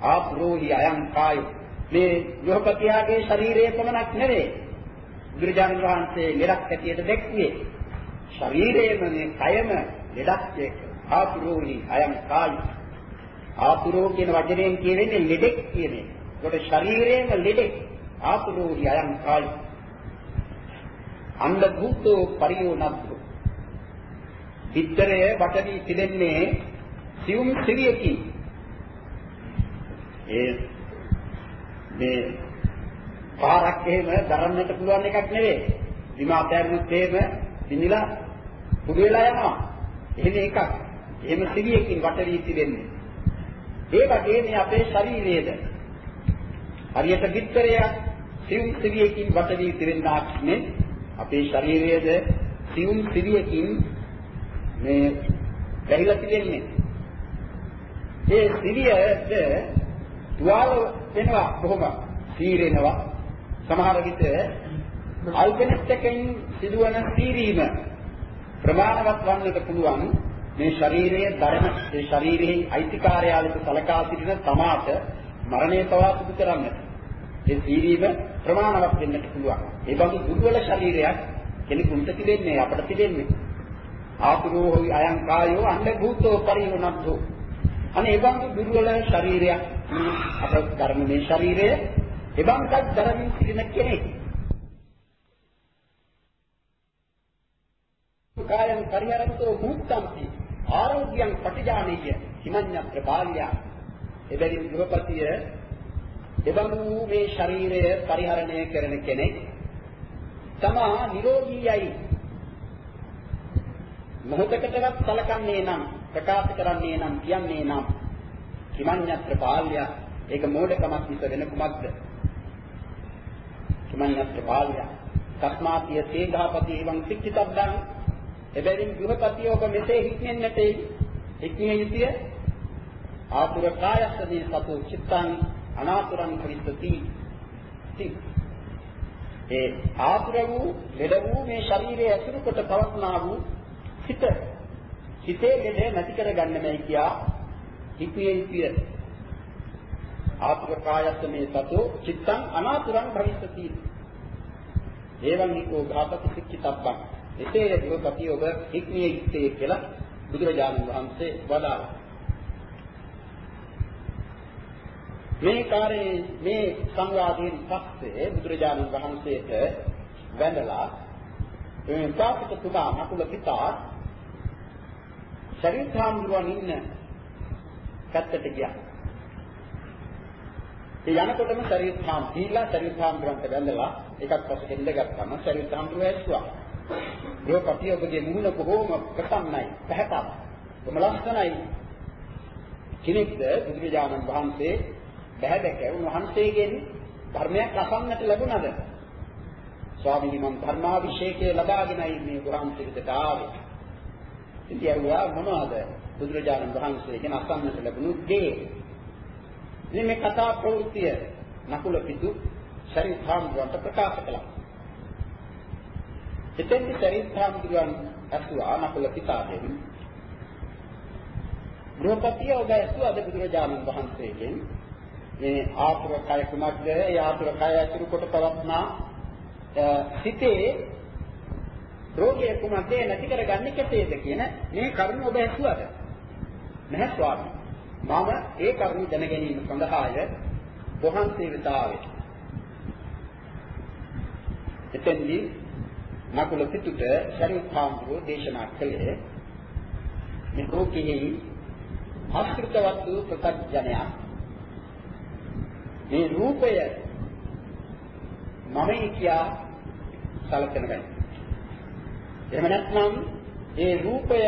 ආතුරෝහි අයං ආයෝ මේ ගෘහපතියාගේ ශරීරයේ පමණක් නෙවේ. බුදුරජාණන් වහන්සේ ලෙඩක් ඇටියට දැක්ුවේ. ශරීරයේම මේ කයම ලෙඩක් එක්ක. ආතුරෝහි අයං කායි. ආතුරෝ කියන වචනයෙන් කියවෙන්නේ ලෙඩෙක් කියන එක. ඒකට ශරීරයේම ලෙඩෙක්. ආතුරෝහි අයං කායි. අන්ධ භූතෝ පරියෝනබ්බෝ පිටරය වටවි තිබෙන්නේ සියුම් සිවියකින් ඒ මේ පාරක් එහෙම දරන්නට පුළුවන් එකක් නෙවෙයි. විමා අතහැරුණොත් එහෙම දිනිලා පුඩු වෙලා යනවා. එහෙම එකක්. එහෙම සිවියකින් වට වී තිබෙන්නේ. ඒ වගේ මේ අපේ ශරීරයේද හරියට පිටරයක් සිවුම් සිවියකින් වට වී තිබෙනාක් නේ අපේ ශරීරයේද සිවුම් සිවියකින් මේ බැහැලා තිබෙන්නේ. ඒ සිවියද තුවාල වෙනවා බොහොම සීරෙනවා සමහර විට අල්පෙනෙත් එකෙන් සිදුවන සීරීම ප්‍රමාණවත් වන්නට පුළුවන් මේ ශරීරයේ ධර්ම ඒ ශරීරයේ අයිතිකාරයාලට සලකා සිටින තමාට මරණය පවා සිදු කරන්නට ඒ සීරීම ප්‍රමාණවත් වෙන්නට පුළුවන්. ඒ බඳු දුර්වල ශරීරයක් කෙනෙකුට තිබෙන්නේ අපට තිබෙන්නේ. ආතුරෝ හොයි අයං කායෝ අන්න භූතෝ පරිණනද්දෝ අනේ ඒ බඳු දුර්වල ශරීරයක්. අප ධර්මයේ ශරීරය එබන්කත් දරමින් සිටින කෙනෙක්. කායං පරිහරන්තෝ භූතම්පි ආරෝග්‍යං පටිජානීය. හිමඤ්ඤත්‍ර බාල්‍ය එබැවින් ගෘහපතිය එබඳු මේ ශරීරය පරිහරණය කරන කෙනෙක්. තමා නිරෝගීයයි. මොහොතකටවත් සලකන්නේ නම් ප්‍රකාශ කරන්නේ නම් කියන්නේ නම් හිමඤ්ඤත්‍ර බාල්‍ය ඒක මෝඩකමක් මිස වෙන කුමක්ද? හිමඤ්ඤත්‍ර බාල්‍ය තස්මාතිය තේඝාපති එවං සික්ඛිතබ්බං. එබැවින් ගෘහපතිය ඔබ මෙසේ හික්මෙන්නට හික්මිය යුතුය. ආතුර කායස්සදී සතු චිත්තං අනාතුරං භවිස්සති ඒ ආතුර වූ ලෙඩ වූ මේ ශරීරයේ ඇසුරු කොට පවස්නා වූ හිත හිතේ ලෙඩ නැති කර ගන්නමයි කියා හික්මිය යුතුය ආතුර කායස්සමේ සතු චිත්තං අනාතුරං භවිස්සති. ඒවං නිකෝ ඝාතක සික්කිතබ්බං එසේ ගෘහපති ඔබ හික්මිය යුත්තේ කියලා බුදුරජාණන් වහන්සේ වදාළා. මේ කාර්යයේ මේ සංවාදයෙන් පස්සේ බුදුරජාණන් වහන්සේට වැඳලා මේ පාපක තුමා නකුල පිතා ශරීරාම්දුවන් ඉන්න පැත්තට ගියා. ඒ යනකොටම ශරීරාම් දීලා ශරීරාම්දුවන්ට වැඳලා එකක් පස්සේ හෙල්ල ගත්තම ශරීරාම්දුව ඇස්සුවා. ගෘහපතිය ඔබගේ මුහුණ බොහෝම ප්‍රසන්නයි, පැහැපත්. බොහොම ලස්සනයි. කෙනෙක්ද බුදුරජාණන් වහන්සේ බහැ දැක උන්වහන්සේගෙන් ධර්මයක් අසන්නට ලැබුණද? ස්වාමීනි මම ධර්මාභිෂේකය ලබාගෙනයි මේ වහන්සේට ආවේ. ඉතින් අරුවා මොනවද බුදුරජාණන් වහන්සේගෙන් අසන්නට ලැබුණු දේ? ඉතින් මේ කතා ප්‍රවෘත්තිය නකුල පිටු ශරීරාම්ගුවන්ට ප්‍රකාශ කළා. එතෙන්දි සරිත්‍රාම්දුරන් අසුවා නකුල පිතාගෙන් ගෘහපතිය ඔබ ඇසුවාද බුදුරජාණන් වහන්සේගෙන් මේ ආතුර කය කුමක්ද ඒ ආතුර කය ඇතුළු කොට පවත්නා සිතේ රෝගය කුමක්ද නැති කරගන්නේ කෙසේද කියන මේ කරුණ ඔබ ඇසුවාද? නැහැ ස්වාමී. මම ඒ කරුණ දැන ගැනීම සඳහාය වහන්සේ වෙත ආවේ එතෙන්දී නකුල පිටුට ශරීර කාම්බුව දේශනා කළේ මේ ලෝකෙහි ආශ්‍රිතවත් වූ ප්‍රත්‍යඥය මේ රූපය මමයි කියා සැලකන වෙයි. එහෙම නැත්නම් ඒ රූපය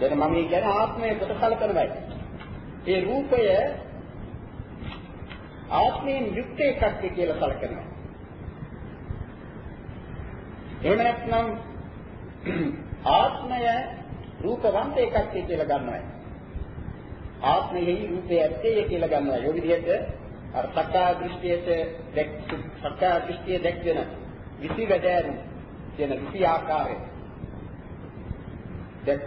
දැන් මම කියන්නේ ආත්මය කොට සැලකන වෙයි. ඒ රූපය ආත්මයෙන් යුක්ත එකක් කියලා සැලකනවා. එහෙම නැත්නම් ආත්මය රූපවන්ත එකක් කියලා ගන්නවා. ආත්මයෙහි රූපය ඇත්තේ කියලා ගන්නවා. ඒ විදිහට අර සක්කා දෘෂ්ටියට දැක් සක්කා දෘෂ්ටිය දැක්වෙන විසිවැදෑරු කියන විසි ආකාරය. දැක්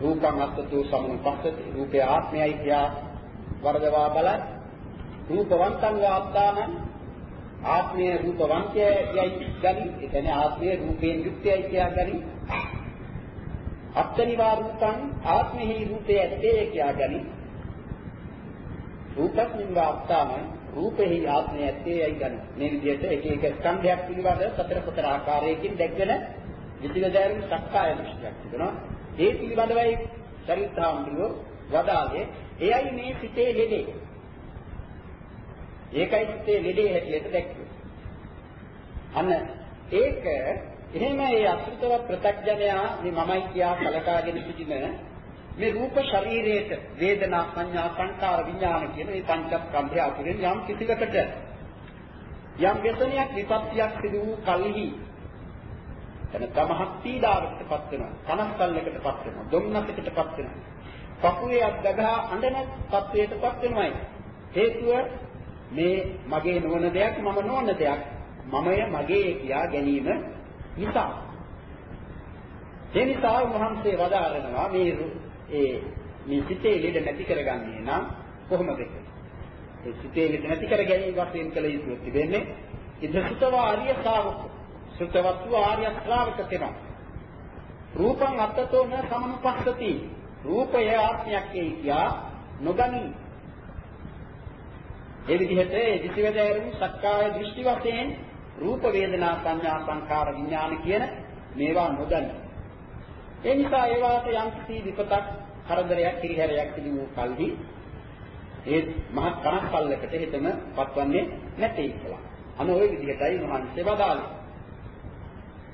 රූපං අත්තතු සමුපස්සති රූපේ ආත්මයයි කියා වර්ධවා බලයි රූපවන්තං වාත්තානං ආත්මීය රූපවන්තයයි ගනි ඒ කියන්නේ ආත්මීය රූපයෙන් යුක්තයයි කියා ගනි. අත්තනිවා රූපං ආත්මෙහි රූපය ඇත්තේ කියා ගනි. රූපස්මින් වාත්තාම රූපෙහි ආත්මය ඇත්තේයි ගනි මේ විදිහට එක එක ස්කන්ධයක් පිළිබඳ සතර සතර ආකාරයකින් දැක්වෙන විචිලදාරින් සක්කාය දෘෂ්ටියක් තිබෙනවා. ඒ පිළිබඳවයි චරිතාම්බියෝ වදාළේ. එයයි මේ සිතේ ලෙඩේ ඒකයි සිතේ ලෙඩේ හැටියට දැක්කේ. අන්න ඒක එහෙම ඒ අසෘතව ප්‍රත්‍යඥයා මේ මමයි කියා කලකාගෙන සිටින මේ රූප ශරීරයේට වේදනා සංඥා සංකාර විඥාන කියන මේ පංචස්කන්ධය අතුරෙන් යම් කිසිවකට යම් වේදනයක් විපත්තියක් සිදු වූ කල්හි එන තමහත් පීඩාවකටපත් වෙනවා කනස්සල්ලකටපත් වෙනවා දුම්නසකටපත් වෙනවා පපුවේ අද්දගා අඬන තත්වයටපත් වෙනවායි. හේතුව මේ මගේ නොවන දෙයක් මම නොවන දෙයක් මමය මගේ කියා ගැනීම නිසා. ඒ නිසා උන්වහන්සේ වදාරනවා මේ ඒ මේ සිතේ ලෙඩ නැති කරගන්නේ නම් කොහොමද? ඒ සිතේ ලෙඩ නැති කර ගැනීම වශයෙන් කළ යුතු තිබෙන්නේ ඉදසුතව ආර්ය ශ්‍රාවක. සුතවත්ව ආර්ය ශ්‍රාවක කෙනා. රූපං අත්තතෝ න සමනුපස්සති. රූපය ආත්මයක් කියා නොගනී. ඒ විදිහට ඒ දිසිවැදෑරුම් සක්කාය දෘෂ්ටි වශයෙන් රූප වේදනා සංඥා සංකාර විඥාන කියන මේවා නොදන්න. ඒ නිසා ඒවාට යම් කිසි විපතක් කරදරයක් කිරිහැරයක් සිදු වූ කල්හි ඒ මහත් කනස්සල්ලකට හිතම පත්වන්නේ නැtei කියලා. අන ওই විදිහටයි මහන්සේ වදාළේ.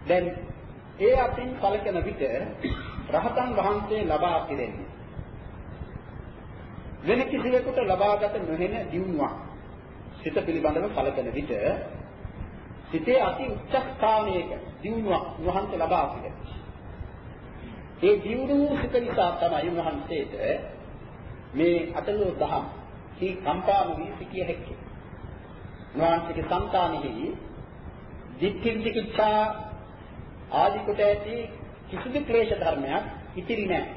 දැන් ඒ අතින් කලකන විට රහතන් වහන්සේ ලබා පිරෙන්නේ වෙන කිසිවෙකුට ලබාගත නොහෙන දියුණුවක් සිත පිළිබඳව කලකන විට සිතේ අති උච්ච ස්ථානයක දියුණුවක් වහන්සේ ලබා පිරෙන්නේ ඒ දියුණුව සිත නිසා තමයි වහන්සේට මේ අටලෝ දහම් කී කම්පාම වී සිටිය හැකියි. වහන්සේගේ సంతානෙහි දික්ඛි විචිකිච්ඡා ආදි කොට ඇති කිසිදු ක්ලේශ ධර්මයක් ඉතිරි නැහැ.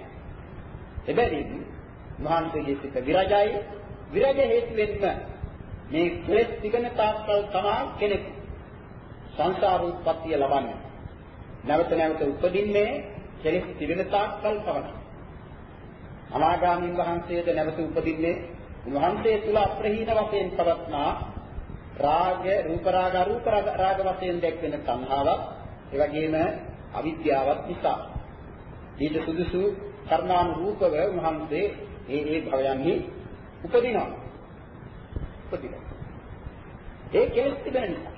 එබැවින් වහන්සේගේ සිත විරජයි විරජ හේතුවෙන්ම මේ ක්ලේශ තිබෙන තාක්කල් තමයි කෙනෙක් සංසාර උත්පත්තිය ලබන්නේ. නැවත නැවත උපදින්නේ කෙලෙස් තිබෙන තාක්කල් පමණයි. අනාගාමීන් වහන්සේද නැවත උපදින්නේ උන්වහන්සේ තුල අප්‍රහීන වශයෙන් පවත්නා රාග රූප රාග අරූප රාග වශයෙන් දැක්වෙන සංහාවක් ඒ වගේම අවිද්‍යාවත් නිසා. ඊට සුදුසු කර්මානුරූපව උන්වහන්සේ ඒ ඒ භවයන්හි උපදිනවා. උපදිනවා. ඒ කෙලෙස් තිබෙන නිසා.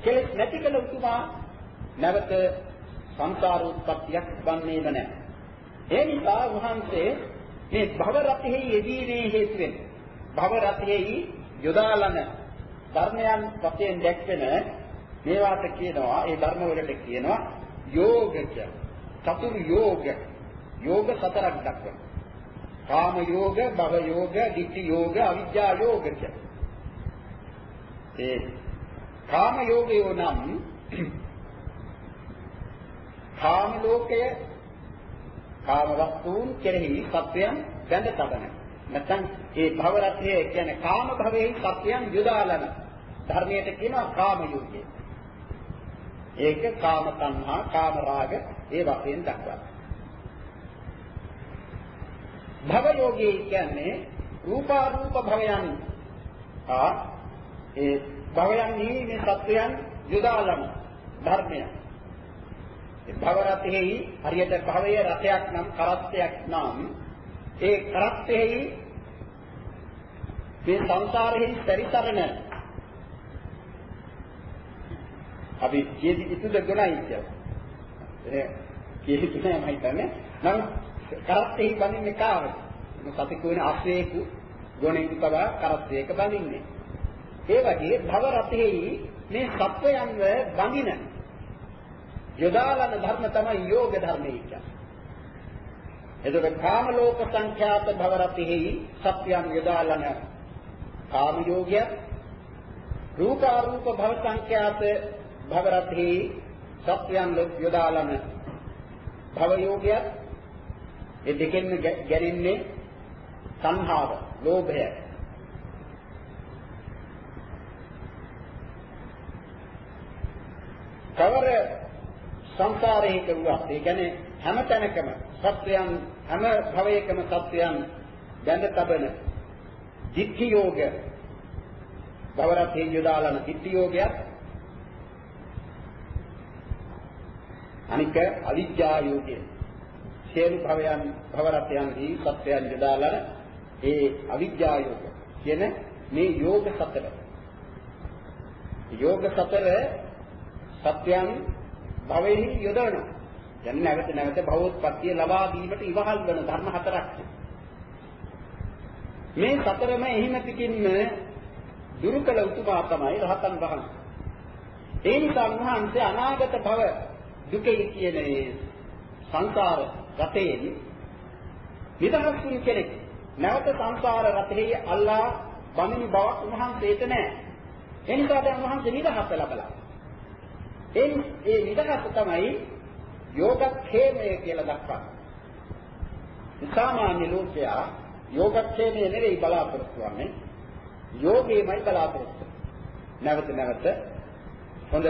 කෙලෙස් නැති කළ උතුමා නැවත සංසාර උත්පත්තියක් වන්නේම නැහැ. ඒ නිසා වහන්සේ මේ භව රතෙහි යෙදීමේ හේතුවෙන් භව රතෙහි යොදාලන ධර්මයන් වශයෙන් දැක්වෙන මේවාට කියනවා ඒ ධර්ම වලට කියනවා යෝග කියලා. චතුර් යෝග. යෝග සතරක් දක්වනවා. කාම යෝග, භව යෝග, ditthi යෝග, අවිජ්ජා යෝග කියලා. ඒ කාම යෝගයෝ නම් කාම ලෝකය කාම වස්තුන් කෙරෙහි සත්‍යයන් බැඳ තබන. නැත්නම් ඒ භව රත්නය කියන්නේ කාම භවයේ සත්‍යයන් යොදාලන ධර්මයට කියනවා කාම යෝගය. ඒක කාම තණ්හා, කාම රාග ඒ වශයෙන් දක්වනවා. භව යෝගී කියන්නේ රූපාරූප භවයන් ආ ඒ භවයන් මේ සත්‍යයන් යොදාලන ධර්මයන් භව රතෙහි හරියට භවයේ රතයක් නම් කරත්තයක් නම් ඒ කරත්තෙහි මේ සංසාරෙහි පරිතරණ අපි කීයදි ඉතුද ගුණයි කියලා. ඒ කීයදි තුනයි මම හිතන්නේ. නම් කරත්තෙහි බඳින්නේ කාවද? සතෙකු වෙන අශ්වයෙකු ගුණෙකු තබා කරත්තයක බඳින්නේ. ඒ වගේ භව රතෙහි මේ සත්වයන්ව බඳින යොදාලන ධර්ම තමයි යෝග ධර්මයේ කියන්නේ. එතකොට කාම ලෝක සංඛ්‍යාත භව රතෙහි සත්‍යයන් යොදාලන කාම යෝගය රූප අරූප භව සංඛ්‍යාත භව රතෙහි සත්‍යයන් යොදාලන භව යෝගය ඒ දෙකෙන්ම ගැනෙන්නේ සංහාව, ලෝභය. කවර සංසාරයේ කෙරුවා. ඒ කියන්නේ හැම තැනකම සත්‍යයන් හැම භවයකම සත්‍යයන් දැඳ තබන ditthi යෝග බවරතේ යොදාලන ditthi යෝගයක් අනික අවිජ්ජා යෝගය. සියලු භවයන් භවරතයන්හි සත්‍යයන් යොදාලන ඒ අවිජ්ජා යෝග කියන මේ යෝග සතර යෝග සතර සත්‍යයන් භවෙහි යොදවනවා. දැන් නැවත නැවත භවෝත්පත්තිය ලබා දීමට ඉවහල් වන ධර්ම හතරක්. මේ සතරම එහිම පිටින්ම දුරු කළ උතුමා තමයි රහතන් වහන්සේ. ඒ නිසා උන්වහන්සේ අනාගත භව දුකේ කියන මේ සංසාර රතේ නිදහස්ුන් කෙනෙක් නැවත සංසාර රතෙහි අල්ලා බඳින බවක් උන්වහන්සේට නැහැ. එනිසා දැන් උන්වහන්සේ නිදහස ලබලා ඒ ඒ නිදහස තමයි යෝගක්ෂේමය කියලා දක්වන්නේ. සාමාන්‍ය ලෝකයා යෝගක්ෂේමය නෙවෙයි බලාපොරොත්තු වෙන්නේ. යෝගේමයි බලාපොරොත්තු. නැවත නැවත හොඳ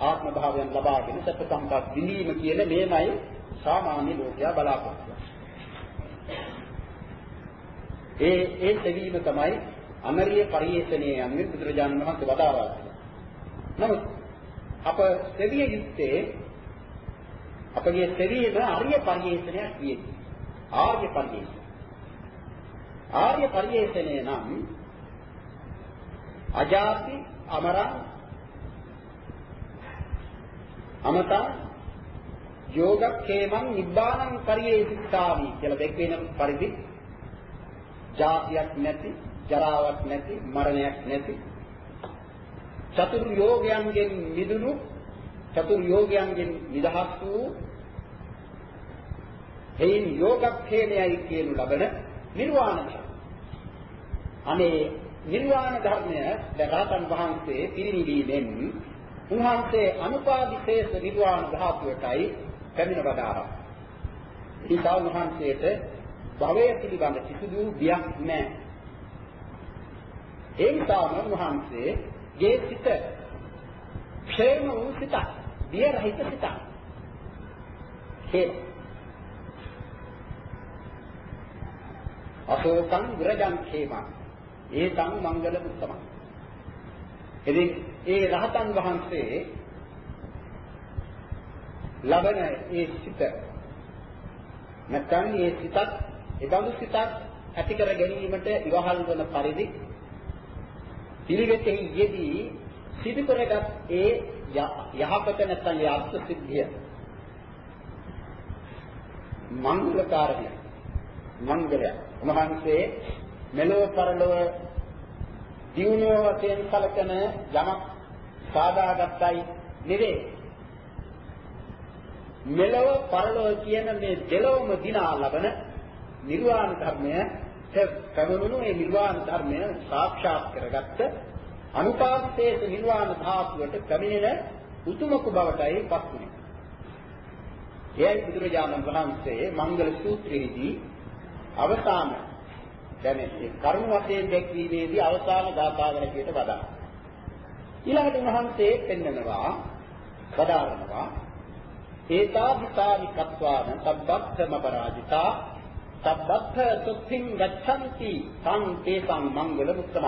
ආත්ම භාවයන් ලබාගෙන සත්‍ය සම්පත් විඳීම කියන මේමයි සාමාන්‍ය ලෝකයා බලාපොරොත්තු ඒ ඒ සෙවීම තමයි අමරිය පරිේශණයේ යන්නේ බුදුරජාණන් වහන්සේ වදාරා නමුත් අප සෙවිය යුත්තේ අපගේ සෙවීම ආර්ය පරිේශණයක් විය ආර්ය පරිේශණය ආර්ය පරිේශණය නම් අජාති අමරං අමතා යෝගක්ඛේමං නිබ්බානං පරියේසිතාමි කියලා දැක්වෙන පරිදි. ජාතියක් නැති, ජරාවක් නැති, මරණයක් නැති චතුර් යෝගයන්ගෙන් මිදුණු චතුර් යෝගයන්ගෙන් නිදහස් වූ එයින් යෝගක්ඛේමයයි කියනු ලබන නිර්වාණ ධර්ම. අනේ නිර්වාණ ධර්මය දරාතන් වහන්සේ පිරිනිවීමෙන් උන්වහන්සේ අනුපාදිශේෂ නිර්වාණ ධාතුවටයි පැමිණ වදාරා. ඊතා උන්වහන්සේට භවය පිළිබඳ කිසිදු බියක් නැහැ. ඒ නිසාම උන්වහන්සේ ගේ සිත ක්ෂේම වූ සිත, බිය රහිත සිත. හේ අශෝකං විරජං ඛේමං. ඒතං මංගල උත්තමං ඉතින් ඒ රහතන් වහන්සේ ලබන ඒ සිත නැත්නම් ඒ සිතත් එබඳු සිතක් ඇති කර ගැනීමට ඉවහල් වන පරිදි පිළිවෙතෙහි යෙදී සිදු කරගත් ඒ යහපත නැත්නම් ඒ අර්ථ සිද්ධිය. මංගල කාරණය මංගලය. මහන්සේ මෙලොව පරලොව දියුණුව වශයෙන් කලකන යමක් සාදාගත්තයි නෙවේ. මෙලොව පරලොව කියන මේ දෙලොවම දිනා ලබන නිර්වාණ ධර්මය පැවරුණු මේ නිර්වාණ ධර්මය සාක්ෂාත් කරගත්ත අනුපාදිතේස නිර්වාණ ධාතුවට පැමිණෙන උතුමක බවටයි පත් වුනේ. එයයි බුදුරජාණන් වහන්සේ මංගල සූත්‍රයේදී අවසාන දැන් මේ කරුණ වශයෙන් දැක්වීමේදී අවසාන ගාථාව හැටියට වදා. ඊළඟට උන්වහන්සේ පෙන්නනවා වදාරනවා ඒතාවිතානි කତ୍වාන සබ්බත්තම පරාජිතා සබ්බත්ත සුත්තිං ගච්ඡanti සං තේසං මංගල මුත්තම.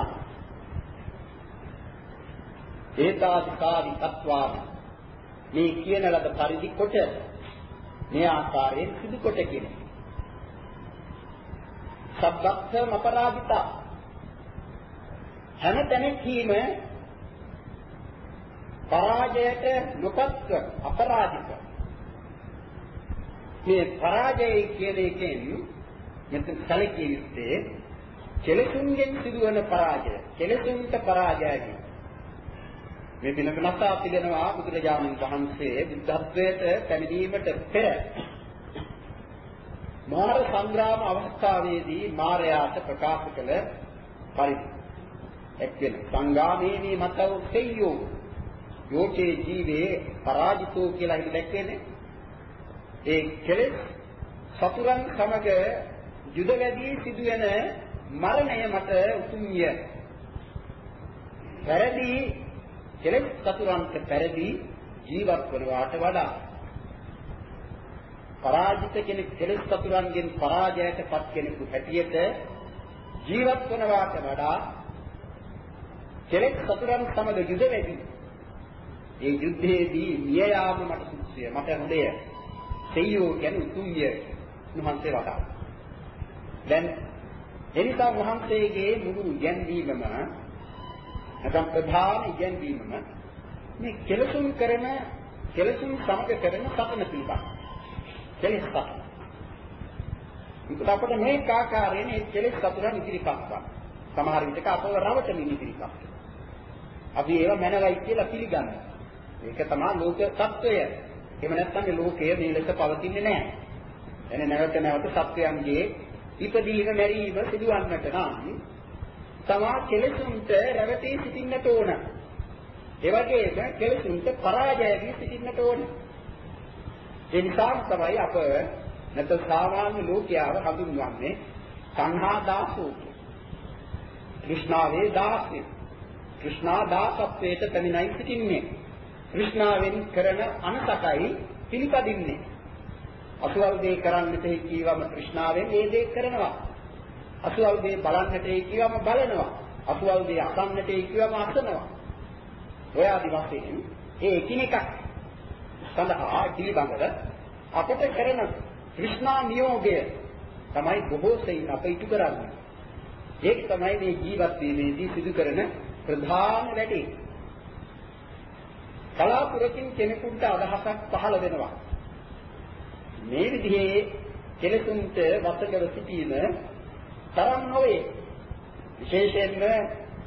ඒතාවිතානි කତ୍වාන මේ කියන ලද පරිදි කොට මේ ආකාරයෙන් සිදු කොට කියන්නේ සබ්බක්ඛම අපරාජිතා හැම තැනෙකීම පරාජයට නොපත්ව අපරාජිත මේ පරාජය කියන එකෙන් මෙතන සැලකිය යුත්තේ කෙලෙසුන්ගෙන් සිදුවන පරාජය කෙලෙසුන්ට පරාජයයි මේ පිළිග නසා පිළිනවා බුදුරජාණන් වහන්සේ බුද්ධත්වයට පැමිණීමට පෙර මාර සංග්‍රාම අවස්ථාවේදී මාරයාට ප්‍රකාශ කළ පරිදි එක්කෙන සංගාමේනී මතව සෙය්‍යෝ යෝචේ ජීවේ පරාජිතෝ කියලා හිත දැක්කේනේ. ඒ කෙලෙස් සතුරන් සමග යුද වැඩි සිදුවෙන මරණය මට උතුම්ය පෙරදි කෙලෙස් සතුරන්ට පෙරදි ජීවත් වනවාට වඩා පරාජිත කෙනෙක් කෙලෙස් සතුරන්ගෙන් පරාජයටපත් කෙනෙකු හැටියට ජීවත් වනවාට වඩා කෙලෙස් සතුරන් සමග යුද වෙදී ඒ යුද්ධයේදී මිය යාම මට සුදුසුය. මට හොඳය. සෙයියෝ කියන්නේ උතුම්ය නුහන්සේ වඩා දැන් එනිසා වහන්සේගේ මුළු ඉගැන්වීමම නැත්නම් ප්‍රධාන ඉගැන්වීමම මේ කෙලසුම් කරන කෙලසුම් සමග කරන සතන පිළිබඳ කෙලස් සතන. ඒකට අපිට මේ ආකාරයෙන් මේ කෙලස් සතරන් ඉදිරිපත් කරනවා. සමහර විටක අපව රවටමින් ඉදිරිපත් කරනවා. අපි ඒවා මැනවයි කියලා පිළිගන්නවා. ඒක තමයි ලෝක తত্ত্বය. එහෙම නැත්නම් මේ ලෝකය මේ ලෙස පවතින්නේ නැහැ. එනේ නැවත නැවත සත්‍යයන්ගේ ඉපදීම මැරීම සිදුවන්නට නම් තමා කෙලෙසුන්ට රැවටී සිටින්නට ඕන. ඒ වගේම කෙලෙසුන්ට පරාජය වී සිටින්නට ඕන. ඒ නිසා තමයි අප නැත්නම් සාමාන්‍ය ලෝකයාව හඳුන්වන්නේ සංහා දාසෝ. කෘෂ්ණාවේ දාසය. කෘෂ්ණා දාසත්වයට පැමිණයි සිටින්නේ. කෘෂ්ණාවෙන් කරන අනතකයි පිළිපදින්නේ. අසුවල් දේ කරන්නට කීවම කෘෂ්ණාවෙන් ඒ දේ කරනවා. අසුවල් දේ බලන්නට කීවම බලනවා. අසුවල් දේ අසන්නට කීවම අසනවා. ඔය ආදි වශයෙන් ඒ එකිනෙක සඳහා පිළිබඳව අපට කරන කෘෂ්ණා නියෝගය තමයි බොහෝ සෙයින් අප ඉටු කරන්නේ. ඒක තමයි මේ ජීවත් වීමේදී සිදු කරන ප්‍රධාන වැඩේ. කලාපුරකින් කෙනෙකුට අදහසක් පහළ වෙනවා. මේ විදිහේ කෙලෙසුන්ට වසකර සිටීම තරම් නොවේ. විශේෂයෙන්ම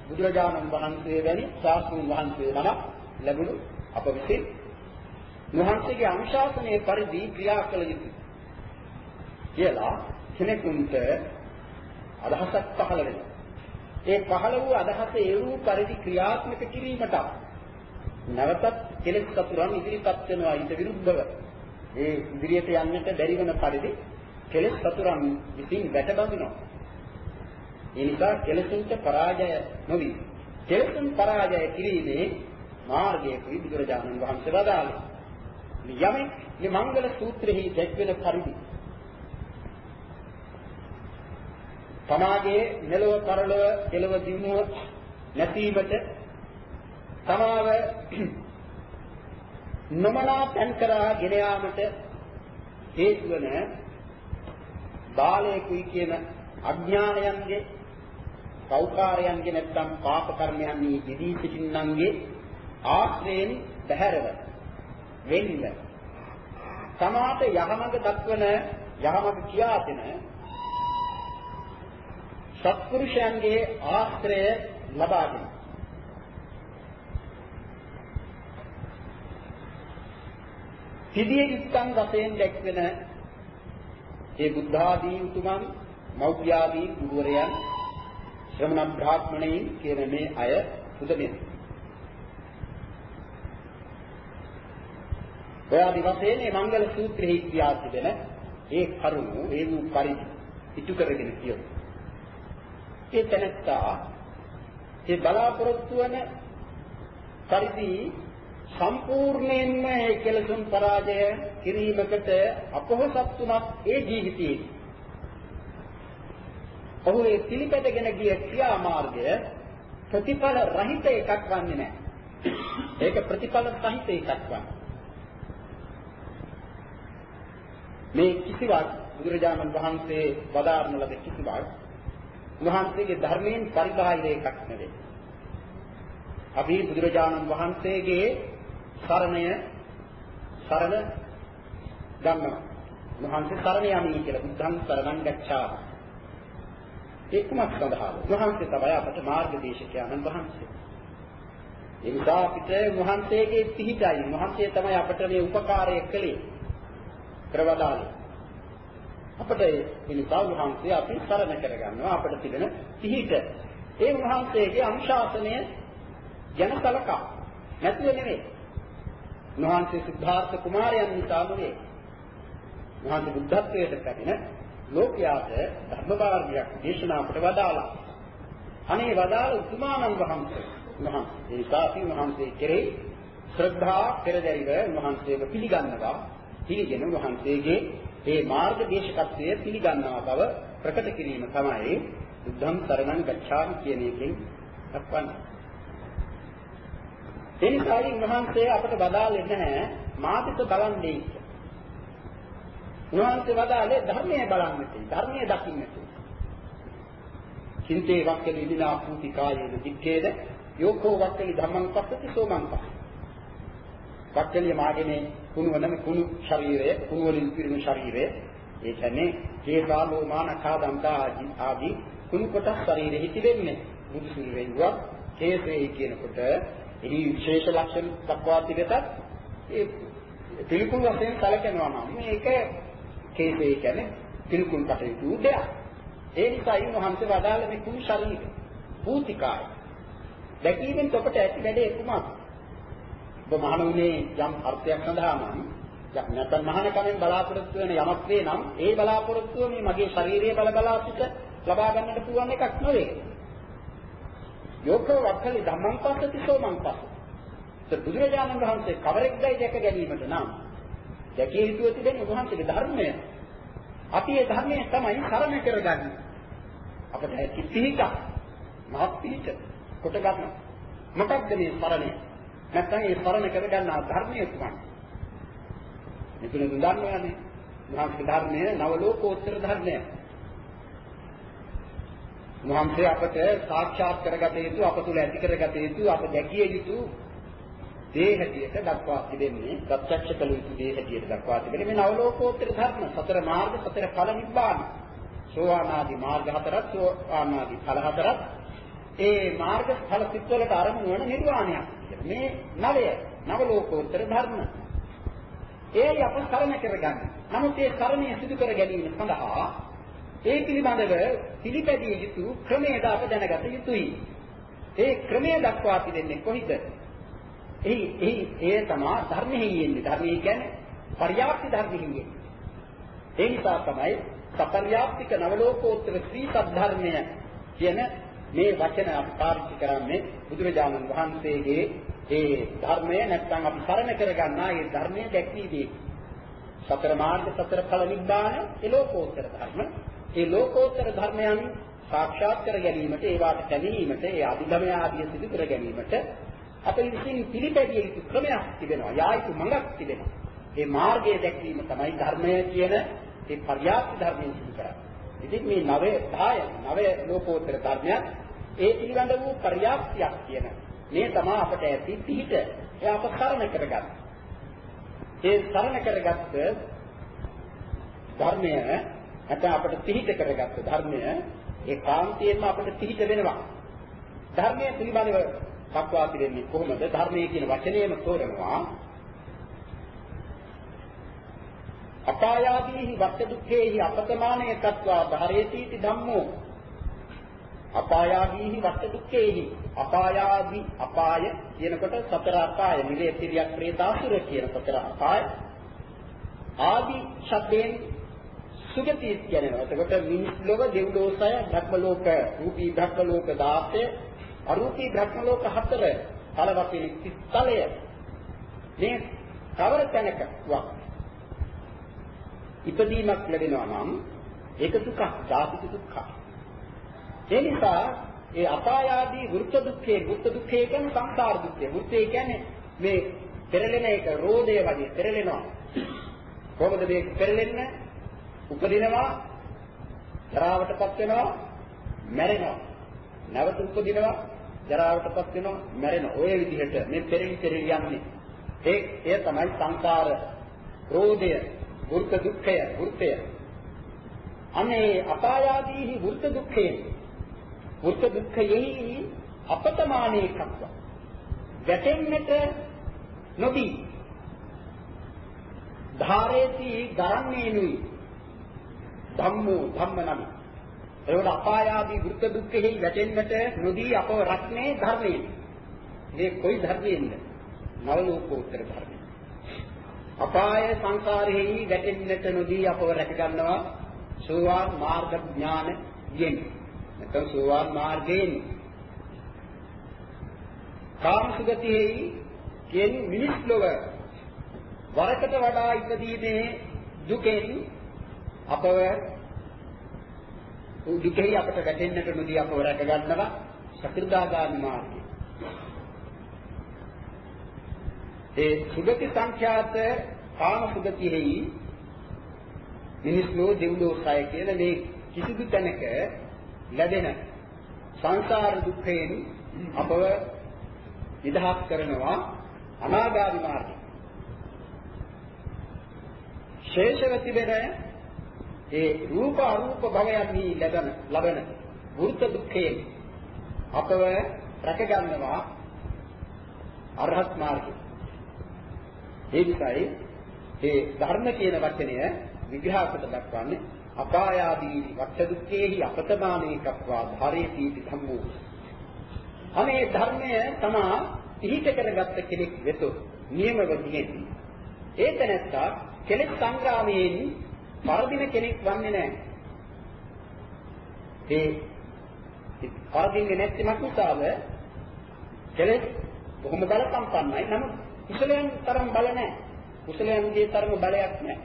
බුදුරජාණන් වහන්සේ වැනි ශාස්ත්‍රඥ වහන්සේ නමක් ලැබුණු අප විසින් මහන්සියගේ අනුශාසනයේ පරිදි ක්‍රියා කළ යුතුයි. කියලා කෙනෙකුට අදහසක් පහළ වෙනවා. ඒ පහළ වූ අදහස ඒ වූ පරිදි ක්‍රියාත්මක කිරීමට නැවතත් කෙලෙස් සතුරන් ඉදිරිපත් වෙනවා ඊට විරුද්ධව. ඒ ඉදිරියට යන්නට බැරි වෙන පරිදි කෙලෙස් සතුරන් විසින් වැටබඳිනවා. ඒ නිසා කෙලෙසුන්ට පරාජය නොවි. කෙලෙසුන් පරාජය කිරීමේ මාර්ගයකුයි බුදුරජාණන් වහන්සේ වදාළේ. යමෙක් මේ මංගල සූත්‍රෙහි දැක්වෙන පරිදි තමාගේ මෙලොව පරලොව කෙලව දිනුව නැසීමට තමාව නොමනා තැන් කරා ගෙන යාමට හේතු වන බාලයෙකුයි කියන අඥානයන්ගේ සෞකාරයන්ගේ නැත්නම් පාප කර්මයන්හි යෙදී සිටින්නන්ගේ ආශ්‍රයෙන් බැහැරව වෙන්න තමාට යහමඟ දක්වන යහමඟ කියා දෙන සත්පුරුෂයන්ගේ ආශ්‍රය ලබාගෙන සිදිය යුක්තන් වශයෙන් දැක්වෙන ඒ බුද්ධ ආදී උතුමන් මෞර්ය ආදී ගුරුවරයන් ශ්‍රමණ බ්‍රාහ්මණයින් කියන මේ අය පුදමෙන් ඔයාලි වශයෙන් මේ මංගල සූත්‍රෙහි කියා තිබෙන ඒ කරුණු ඒ වූ පරිදි ඉටු කරගෙන කියමු. ඒ තැනත්තා ඒ බලාපොරොත්තු වන පරිදි සම්පූර්ණයෙන්ම ඒ කෙලසුන් පරාජය කිරීමකට අපොහසත් තුනක් ඒ ජීවිතයේ ඔහු ඒ පිළිපැදගෙන ගිය ක්‍රියාමාර්ගය ප්‍රතිඵල රහිත එකක් වන්නේ නැහැ. ඒක ප්‍රතිඵල සහිත එකක් වන්නේ. මේ කිසිවක් බුදුරජාණන් වහන්සේ වදාරන ලද කිසිවක් උන්වහන්සේගේ ධර්මයෙන් පරිබාහිර එකක් නෙවෙයි. අපි බුදුරජාණන් වහන්සේගේ සරණය සරණ ගන්නවා. උන්වහන්සේ සරණ යමි කියලා බුද්ධං සරණං ගච්ඡාමි. ඒකමත් සඳහාද. උන්වහන්සේ තමයි අපට මාර්ගදේශකයන්න් වහන්සේ. ඒ නිසා අපිට උන්වහන්සේගේ පිහිටයි. උන්වහන්සේ තමයි අපට මේ උපකාරය කළේ. කරවදාලේ. අපිට ඒ නිසා උන්වහන්සේ අපි සරණ කරගන්නවා අපිට තිබෙන පිහිට. ඒ උන්වහන්සේගේ අනුශාසනය ගැන සලකා නැතුව නෙමෙයි. උන්වහන්සේ සිද්ධාර්ථ කුමාරයන් නිසා නෙවෙයි. උන්වහන්සේ බුද්ධත්වයට පැමිණ ලෝකයාට ධර්ම මාර්ගයක් දේශනා කොට වදාලා. අනේ වදාළ උතුමාණන් වහන්සේ උන්වහන්සේ ඒ නිසා අපි උන්වහන්සේ කෙරෙහි ශ්‍රද්ධා පෙරදැරිව උන්වහන්සේව පිළිගන්නවා. පිළිගෙන උන්වහන්සේගේ මේ මාර්ග දේශකත්වය පිළිගන්නා බව ප්‍රකට කිරීම තමයි බුද්ධං සරණං ගච්ඡාමි කියන එකෙන් දක්වන්නේ. ඒ නිසායි උන්වහන්සේ අපට වදාළේ නැහැ මාදිත බලන්නේ උන්වහන්සේ වදාළේ ධර්මයේ බලන්නට ධර්මයේ දකින්නට. චින්තේ වක්කලි විනා පූති කායේන දික්කේද යෝකෝ වක්කලි ධම්මං පස්සති සෝමං පස්ස. වක්කලිය මාගේ කුණු වන කුණු ශරීරය කුණු වලින් පිරුණු ශරීරය ඒ කියන්නේ හේතා ලෝමාන කාදන්තා ආදී කුණු කොටස් ශරීරෙහි තිබෙන්නේ බුදු සිල්වෙන්වත් කේසේ කියනකොට එහි විශේෂ ලක්ෂණ දක්වා තිබෙතත් ඒ පිළිකුල් වශයෙන් සැලකෙනවා නම් මේක කේසේ කියන්නේ පිළිකුල් කටයුතු දෙයක්. ඒ නිසා ඉන්වහන්සේ වදාළ මේ කුණු ශරීර භූතිකාය. දැකීමෙන් ඔබට ඇති වැඩේ කුමක්ද? ඔබ මහණුනේ යම් අර්ථයක් සඳහා නම් නැත්නම් මහාන කමෙන් බලාපොරොත්තු වෙන යමක් වේ නම් ඒ බලාපොරොත්තුව මේ මගේ ශාරීරිය බල බලා සිට ලබා ගන්නට පුළුවන් එකක් නෙවෙයි. යෝගෝ වක්ඛලි ධම්මං පස්සති සෝමං පස්සති. ඒ බුදුරජාණන් වහන්සේ කවරෙක්දයි දැක ගැනීමට නම් දැකිය යුතුව තිබෙන උන්වහන්සේගේ ධර්මය. අපි ඒ ධර්මය තමයි සරණ කරගන්නේ. අපට ඇති පිහිට මහත් පිහිට කොට ගන්න. මොකක්ද මේ සරණය? නැත්නම් ඒ සරණ කරගන්නා ධර්මය කුමක්ද? මෙතන දන්නවනේ. මහත් ධර්මය නව ලෝකෝත්තර ධර්මය. උන්වහන්සේ අපට සාක්ෂාත් කරගත යුතු අප තුළ ඇති කරගත යුතු අප දැකිය යුතු දේ හැටියට දක්වා තිබෙන්නේ ප්‍රත්‍යක්ෂ කළ යුතු දේ හැටියට දක්වා තිබෙන්නේ මේ නවලෝකෝත්තර ධර්ම. සතර මාර්ග සතර ඵල නිබ්බාන. සෝවාන් ආදී මාර්ග හතරක් සෝවාන් ආදී ඵල හතරක්. ඒ මාර්ග ඵල සිත්වලට අරමුණු වන නිර්වාණයක් මේ නවය නවලෝකෝත්තර ධර්ම. ඒ අප සරණ කරගන්න. නමුත් ඒ සරණය සිදු කර ගැනීම සඳහා ඒ පිළිබඳව පිළිපැදිය යුතු ක්‍රමයට අප දැනගත යුතුයි. ඒ ක්‍රමය දක්වා තිබෙන්නේ කොහිද? එහි එහි ඒ තමයි ධර්මෙහි යන්නේ. ධර්මයේ කියන්නේ පරියාප්ති ධර්මෙහි ඒ නිසා තමයි සපරියාප්තික නවලෝකෝත්තර ශ්‍රී සද්ධර්මය කියන මේ වචන අපි පාවිච්චි කරන්නේ බුදුරජාණන් වහන්සේගේ ඒ ධර්මය නැත්නම් අපි සරණ කරගන්නා ඒ ධර්මයේ දැක්වීමේ සතර මාර්ග සතර ඵල නිබ්බාන ඒ ලෝකෝත්තර ධර්ම ඒ ලෝකෝත්තර ධර්මයන් සාක්ෂාත් කර ගැනීමට ඒවාට පැමිණීමට ඒ අභිගමය ආදී සිදු කර ගැනීමට අප විසින් පිළිපැදිය යුතු ක්‍රමයක් තිබෙනවා. යායුතු මඟක් තිබෙනවා. ඒ මාර්ගය දැක්වීම තමයි ධර්මය කියන ඒ පර්යාප්ත ධර්මයෙන් සිදු කරන්නේ. ඉතින් මේ නවය 10 නවය ලෝකෝත්තර ධර්මයක් ඒ පිළිබඳ වූ පර්යාප්තියක් කියන මේ තමයි අපට ඇති පිහිට ඒ අප සරණ කරගන්න ඒ සරණ කරගත්ත ධර්මය නැත්නම් අපට පිහිට කරගත්ත ධර්මය ඒ කාන්තියෙන්ම අපට පිහිට වෙනවා. ධර්මයේ පිළිබඳව දක්වා පිළිෙන්නේ කොහොමද? ධර්මයේ කියන වචනයම තෝරනවා. අපායාදීහි වත් දුක්ඛේහි අපතමානේ තත්වා ධාරේති ධම්මෝ අපායාදීහි වත් දුක්ඛේහි අපායාදී අපාය කියනකොට සතර අපාය නිරේතිරියක් ප්‍රේතාසුර කියන සතර අපාය ආදී ශබ්දයෙන් සුගතිය කියනවා. එතකොට මිනිස් ලෝක, දෙව්ලෝකය, භක්ම ලෝක, රූපී භක්ම ලෝක 16, අරූපී භක්ම ලෝක 4 පළවතින ස්ථලය. මේ කවර තැනක වක් ඉපදීමක් ලැබෙනවා නම් ඒක දුකක්, ධාතු දුක්ඛ. ඒ නිසා ඒ අපාය ආදී වෘත්ත දුක්ඛේ, වෘත්ත දුක්ඛේ කියන්නේ සංසාර දුක්ඛේ. වෘත්තේ කියන්නේ මේ පෙරලෙන එක රෝදය වගේ පෙරලෙනවා. කොහොමද මේ පෙරලෙන්නේ? උපදිනවා ජරාවටපත් වෙනවා මැරෙනවා. නැවත උපදිනවා ජරාවටපත් වෙනවා මැරෙනවා. ඔය විදිහට මේ පෙරලි පෙරලි යන්නේ. ඒ එය තමයි සංසාර රෝධය වෘත දුක්ඛය වෘතය. අනේ අපායාදීහි වෘත දුක්ඛේ වෘත දුක්ඛයෙහි අපතමානේකත්ව වැටෙන්නට නොදී. ධාරේති ගරන්නේ නුයි ධම්මෝ ධම්ම නම. ඒවට අපාය ආදී වෘත්ත දුක්ඛෙහි වැටෙන්නට නොදී අපව රත්නේ ධර්මයෙන්. මේ කොයි ධර්මයෙන්ද? නවලෝකෝත්තර ධර්මයෙන්. අපාය සංසාරෙහි වැටෙන්නට නොදී අපව රැක ගන්නවා සෝවාන් මාර්ග ඥාන යෙන්. නැත්නම් සෝවාන් මාර්ගයෙන්. කාම සුගතියෙහි කියන මිනිස් ලොව වරකට වඩා ඉපදීමේ දුකෙන් අපව දුකෙහි අපට වැටෙන්නට නොදී අපව රැක ගන්නවා සතරදාගාමි මාර්ගය. ඒ සුගති සංඛ්‍යාත කාම සුගතිෙහි මිනිස්ලෝ දෙව්ලෝ සය කියන මේ කිසිදු තැනක ලැබෙන සංසාර දුක්ඛයෙන් අපව නිදහස් කරනවා අනාගාමි මාර්ගය. ශේෂව තිබෙන ඒ රූප අරූප භවයන්හි ලැබෙන ලබන වෘත දුක්ඛයෙන් අපව රැකගන්නවා අරහත් මාර්ගය. ඒ නිසායි ඒ ධර්ම කියන වචනය විග්‍රහ කොට දක්වන්නේ අපායාදී වක්ෂ දුක්ඛේහි අපතමානේකත්වා ධාරේති ධම්මෝ අනේ ධර්මය තමා පිහිට කරගත්ත කෙනෙක් වෙතොත් නියම වදිනේ ඒ තැනත්තා කෙලෙස් සංග්‍රාමයෙන් පරදින කෙනෙක් වන්නේ නැහැ. ඒ පරදින්නේ නැතිමත් නිසාව කෙලෙස් බොහොම බල සම්පන්නයි. නමුත් කුසලයන් තරම් බල නැහැ. කුසලයන්ගේ තරම බලයක් නැහැ.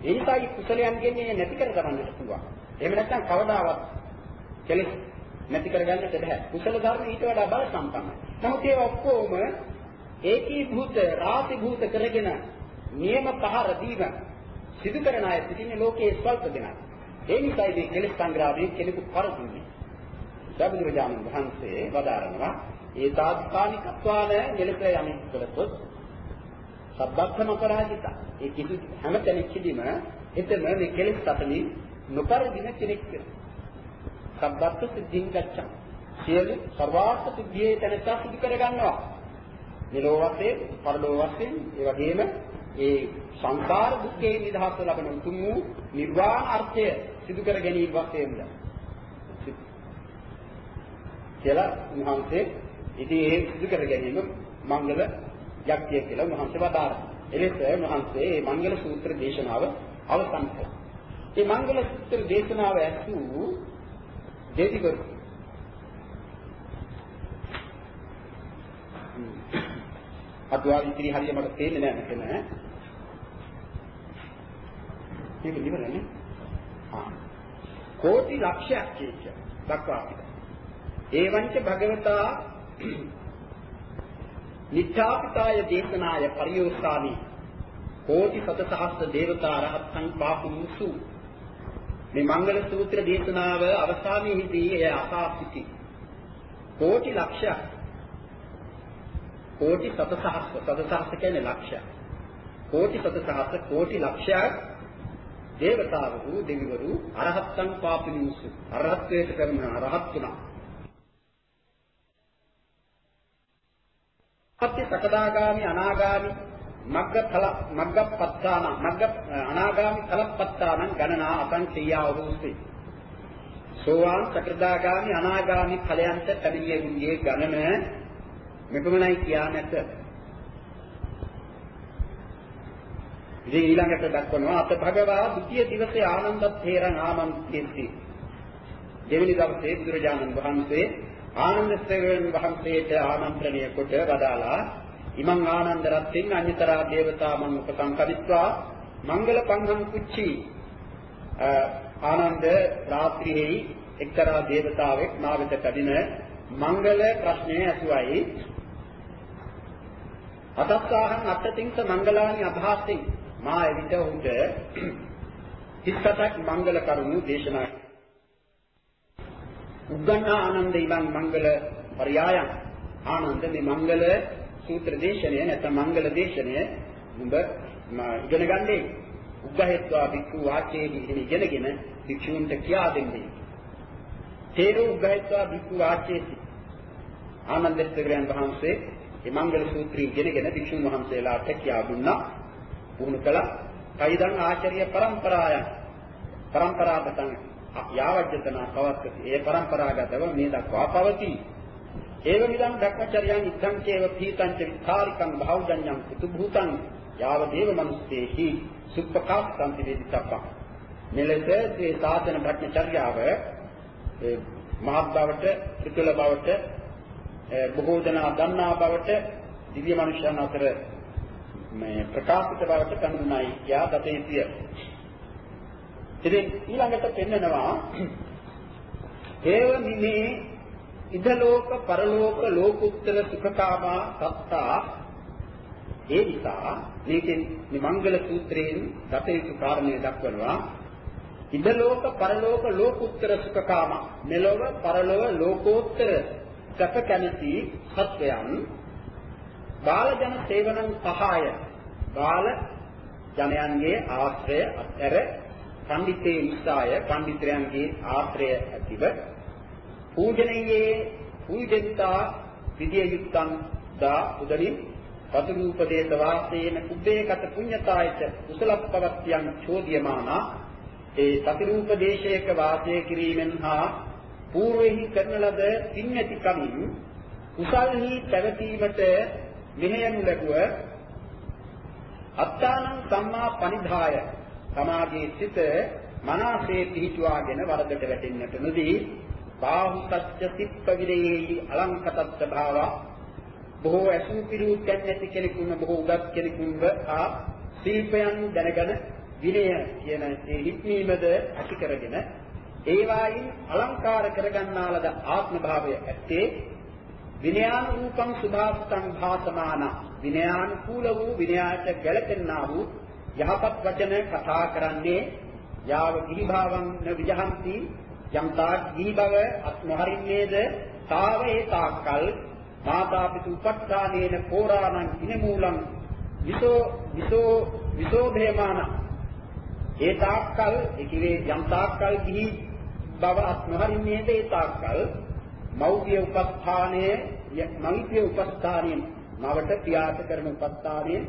ඒ නිසායි කුසලයන්ගේ නැති කර ගන්නට පුළුවන්. එහෙම නැත්නම් කවදාවත් කෙලෙස් නැති කරගන්නට බෑ. කුසල ධර්ම ඊට වඩා බල සම්පන්නයි. නමුත් ඒවා ඔක්කොම ඒකී භූත රාති භූත කරගෙන නියම පහර දීම සිදු කරන අය සිටින්නේ ලෝකයේ ස්වල්ප දෙනා. ඒ නිසායි මේ කෙලෙස් සංග්‍රහයෙන් කෙනෙකු පරදුන්නේ. සබුදුරජාණන් වහන්සේ වදාරනවා ඒ තාත්කාලිකත්වාන මෙලෙස යමින් කළොත් සබ්බත්තම අපරාජිත. ඒ කිසි හැම තැනකදීම එතන මේ කෙලෙස් අතරින් නොපරදින කෙනෙක් වෙනවා. සබ්බත්ත සිද්ධින් ගච්ඡා. සියලු සර්වාර්ථ සිද්ධියේ තැනට සිදු කර ගන්නවා. මෙලෝ වශයෙන්, පරලෝ වශයෙන්, ඒ වගේම ඒ සංසාර දුක්ඛේ නිදහස ලබන උතුම් වූ නිර්වාණ අර්ථය සිදු කර ගැනීම වශයෙන්ද කියලා මහන්සේ ඉතින් ඒ සිදු කර ගැනීම මංගල යක්තිය කියලා මහන්සේ වදාරා. එලෙස මහන්සේ මේ මංගල සූත්‍ර දේශනාව අවසන් කළා. මේ මංගල සූත්‍ර දේශනාව ඇසූ දෙවිවරු අතුවා ඉතිරි හරිය මට තේන්නේ නැහැ මෙතන. මේක ඉවරනේ. ආ. කෝටි ලක්ෂයක් කියච්ච දක්වා තිබෙනවා. ඒවංච භගවතා නිත්‍යාපිතාය දේශනාය පරියෝස්සාමි කෝටි සතසහස්ර දේවතා රහතන් පාපුසු මේ මංගල සූත්‍ර දේශනාව අවසානයේදී එය අසා සිටි කෝටි ලක්ෂයක් කෝටි සතසහස්ර. සතසහස්ර කියන්නේ ලක්ෂයක්. කෝටි සතසහස්ර කෝටි ලක්ෂයක් දේවතාවරු දෙවිවරු අරහත්තන් පාපිනිසු අරහත්වයට කරන අරහත් තුනා පත්‍ය සකදාගාමි අනාගාමි මග්ග ඵල මග්ගපත්තාන මග්ග අනාගාමි ඵලපත්තාන ගණනා අසංඛ්‍යා වූසේ සෝවාන් සකදාගාමි අනාගාමි ඵලයන්ට පැමිණියුගේ ගණන මෙපමණයි කියා නැත. ඉතින් ඊළඟට දක්වනවා අත භගවා ဒုတိ ය දිවසේ ආනන්ද තේරණ ආමන්ත්‍රයේදී දෙවෙනි දවසේ බුදුරජාණන් වහන්සේ ආනන්ද සේවයන් වහන්සේට ආමන්ත්‍රණය කොට වදාලා ඉමං ආනන්ද රත්ත්‍ින් අඤ්‍යතරා දේවතා මං උපසංකදිත්වා මංගල පංහං කුච්චි. ආනන්ද රාත්‍රියේ එක්තරා දේවතාවෙක් මා වෙත පැමිණ මංගල ප්‍රශ්නය ඇසුවයි. අතස්සාහං අත්තතින්ස මංගලානි අභාසින්. මා එවිට උන්ට හිස්සතක් මංගල කරුණු දේශනා උග්ගණ්ඨ ආනන්ද ඉලං මංගල පරයායන්. ආනන්ද මේ මංගල සූත්‍ර දේශනය නැත්නම් මංගල දේශනය උඹ ඉගෙන ගන්නේ. උග්ගහෙත්වා භික්ඛු වාචේහි ඉගෙනගෙන භික්ෂුන්ට කියා දෙන්නේ. තේරු උග්ගහෙත්වා භික්ඛු වාචේහි. ආනන්ද ස්ත්‍රයන් වහන්සේ මේ මංගල සූත්‍රය ඉගෙනගෙන භික්ෂුන් වහන්සේලාට කියා දුන්නා. පුහුණු කළා. කයිදන් ආචාර්ය પરම්පරායන් પરම්පරාගතන් යාවජ්‍යතන පවස්කති ඒ પરම්පරාගතව මේ දක්වා පවතී. ඒව විදං ධක්මචර්යයන් ඉද්ධං චේව පීතං ච විකාරිකං භෞජඤ්ඤං කුතු භූතං යාව දේව මනුස්සේහි සුප්පකාප්තං වේදිතප්ප. මෙලෙස මේ සාතන භක්මචර්යාව මහත්භාවට ත්‍රිතුල භවට බොහෝ දෙනා දන්නා බවට දිව්‍ය මනුෂ්‍යයන් අතර මේ ප්‍රකාශිත බවට පෙනුනයි යා දත යුතුය. ඉතින් ඊළඟට පෙන්නනවා ඒව මිමේ ඉදලෝක පරලෝක ලෝකුත්තර සුඛකාමා සත්තා. ඒ නිසා මේකෙන් මේ මංගල සූත්‍රයෙන් දතේතු කාරණය දක්වනවා. ඉදලෝක පරලෝක ලෝකුත්තර සුඛකාම මෙලොව පරලොව ලෝකෝත්තර සැප කැමති සත්වයන් බාලජන සේවනං සහාය. බාල ජනයන්ගේ ආශ්‍රය අතර පඬිතේ නිසාය. පඬිතරයන්ගේ ආශ්‍රය ඇතිව පූජනීයේ පූජිතා විදිය යුක්තං දා උදලින් පතුරූපදේශ වාසේන කුබ්බේකත පුඤ්ඤතායච කුසලප්පවත්‍යං චෝද්‍යමානා. ඒ සතිරූපදේශයක වාසය කිරීමෙන් හා పూర్වෙහි කරන ලද පින්නති කමින් කුසල්හි පැවතීමට මෙහෙයනු ලැබුව අත්තානං සම්මා පනිධාය. සමාගයේ සිට මනසේ පිහිටුවාගෙන වරදට වැටෙන්නට නොදී බාහුසත්‍ය සිප්ප විරේහි අලංකතත්ත භාව. බොහෝ ඇසූ පිරූ නැති කෙනෙකුන් බොහෝ උගත් කෙනෙකුන්ව ආ ශිල්පයන් දැනගෙන විනය කියන ඒ හික්මීමද ඇති කරගෙන ඒවායින් අලංකාර කරගන්නාලද ආත්ම භාවය ඇත්තේ විනයානුරූපං සුභාස්තං භාසමාන. විනයානුකූල වූ විනයාට ගැලපෙන්නා වූ යහපත් වචන කතා කරන්නේ යාව ගිහි භාවං විජහන්ති යම් තාක් ගිහි බව අත් නොහරින්නේද තාව ඒ තාක්කල් මාතා පිතු උපත්තානේන පෝරාණං ඉනමූලං විසෝ විසෝ විසෝභේමාන. ඒ තාක්කල් ඒ කිවේ යම් තාක්කල් ගිහි බව අත් නොහරින්නේද ඒ තාක්කල් මෞර්ය උපස්ථානයේ මෞර්ය උපස්ථානයේ මවට පියාට කරන උපස්ථානයේ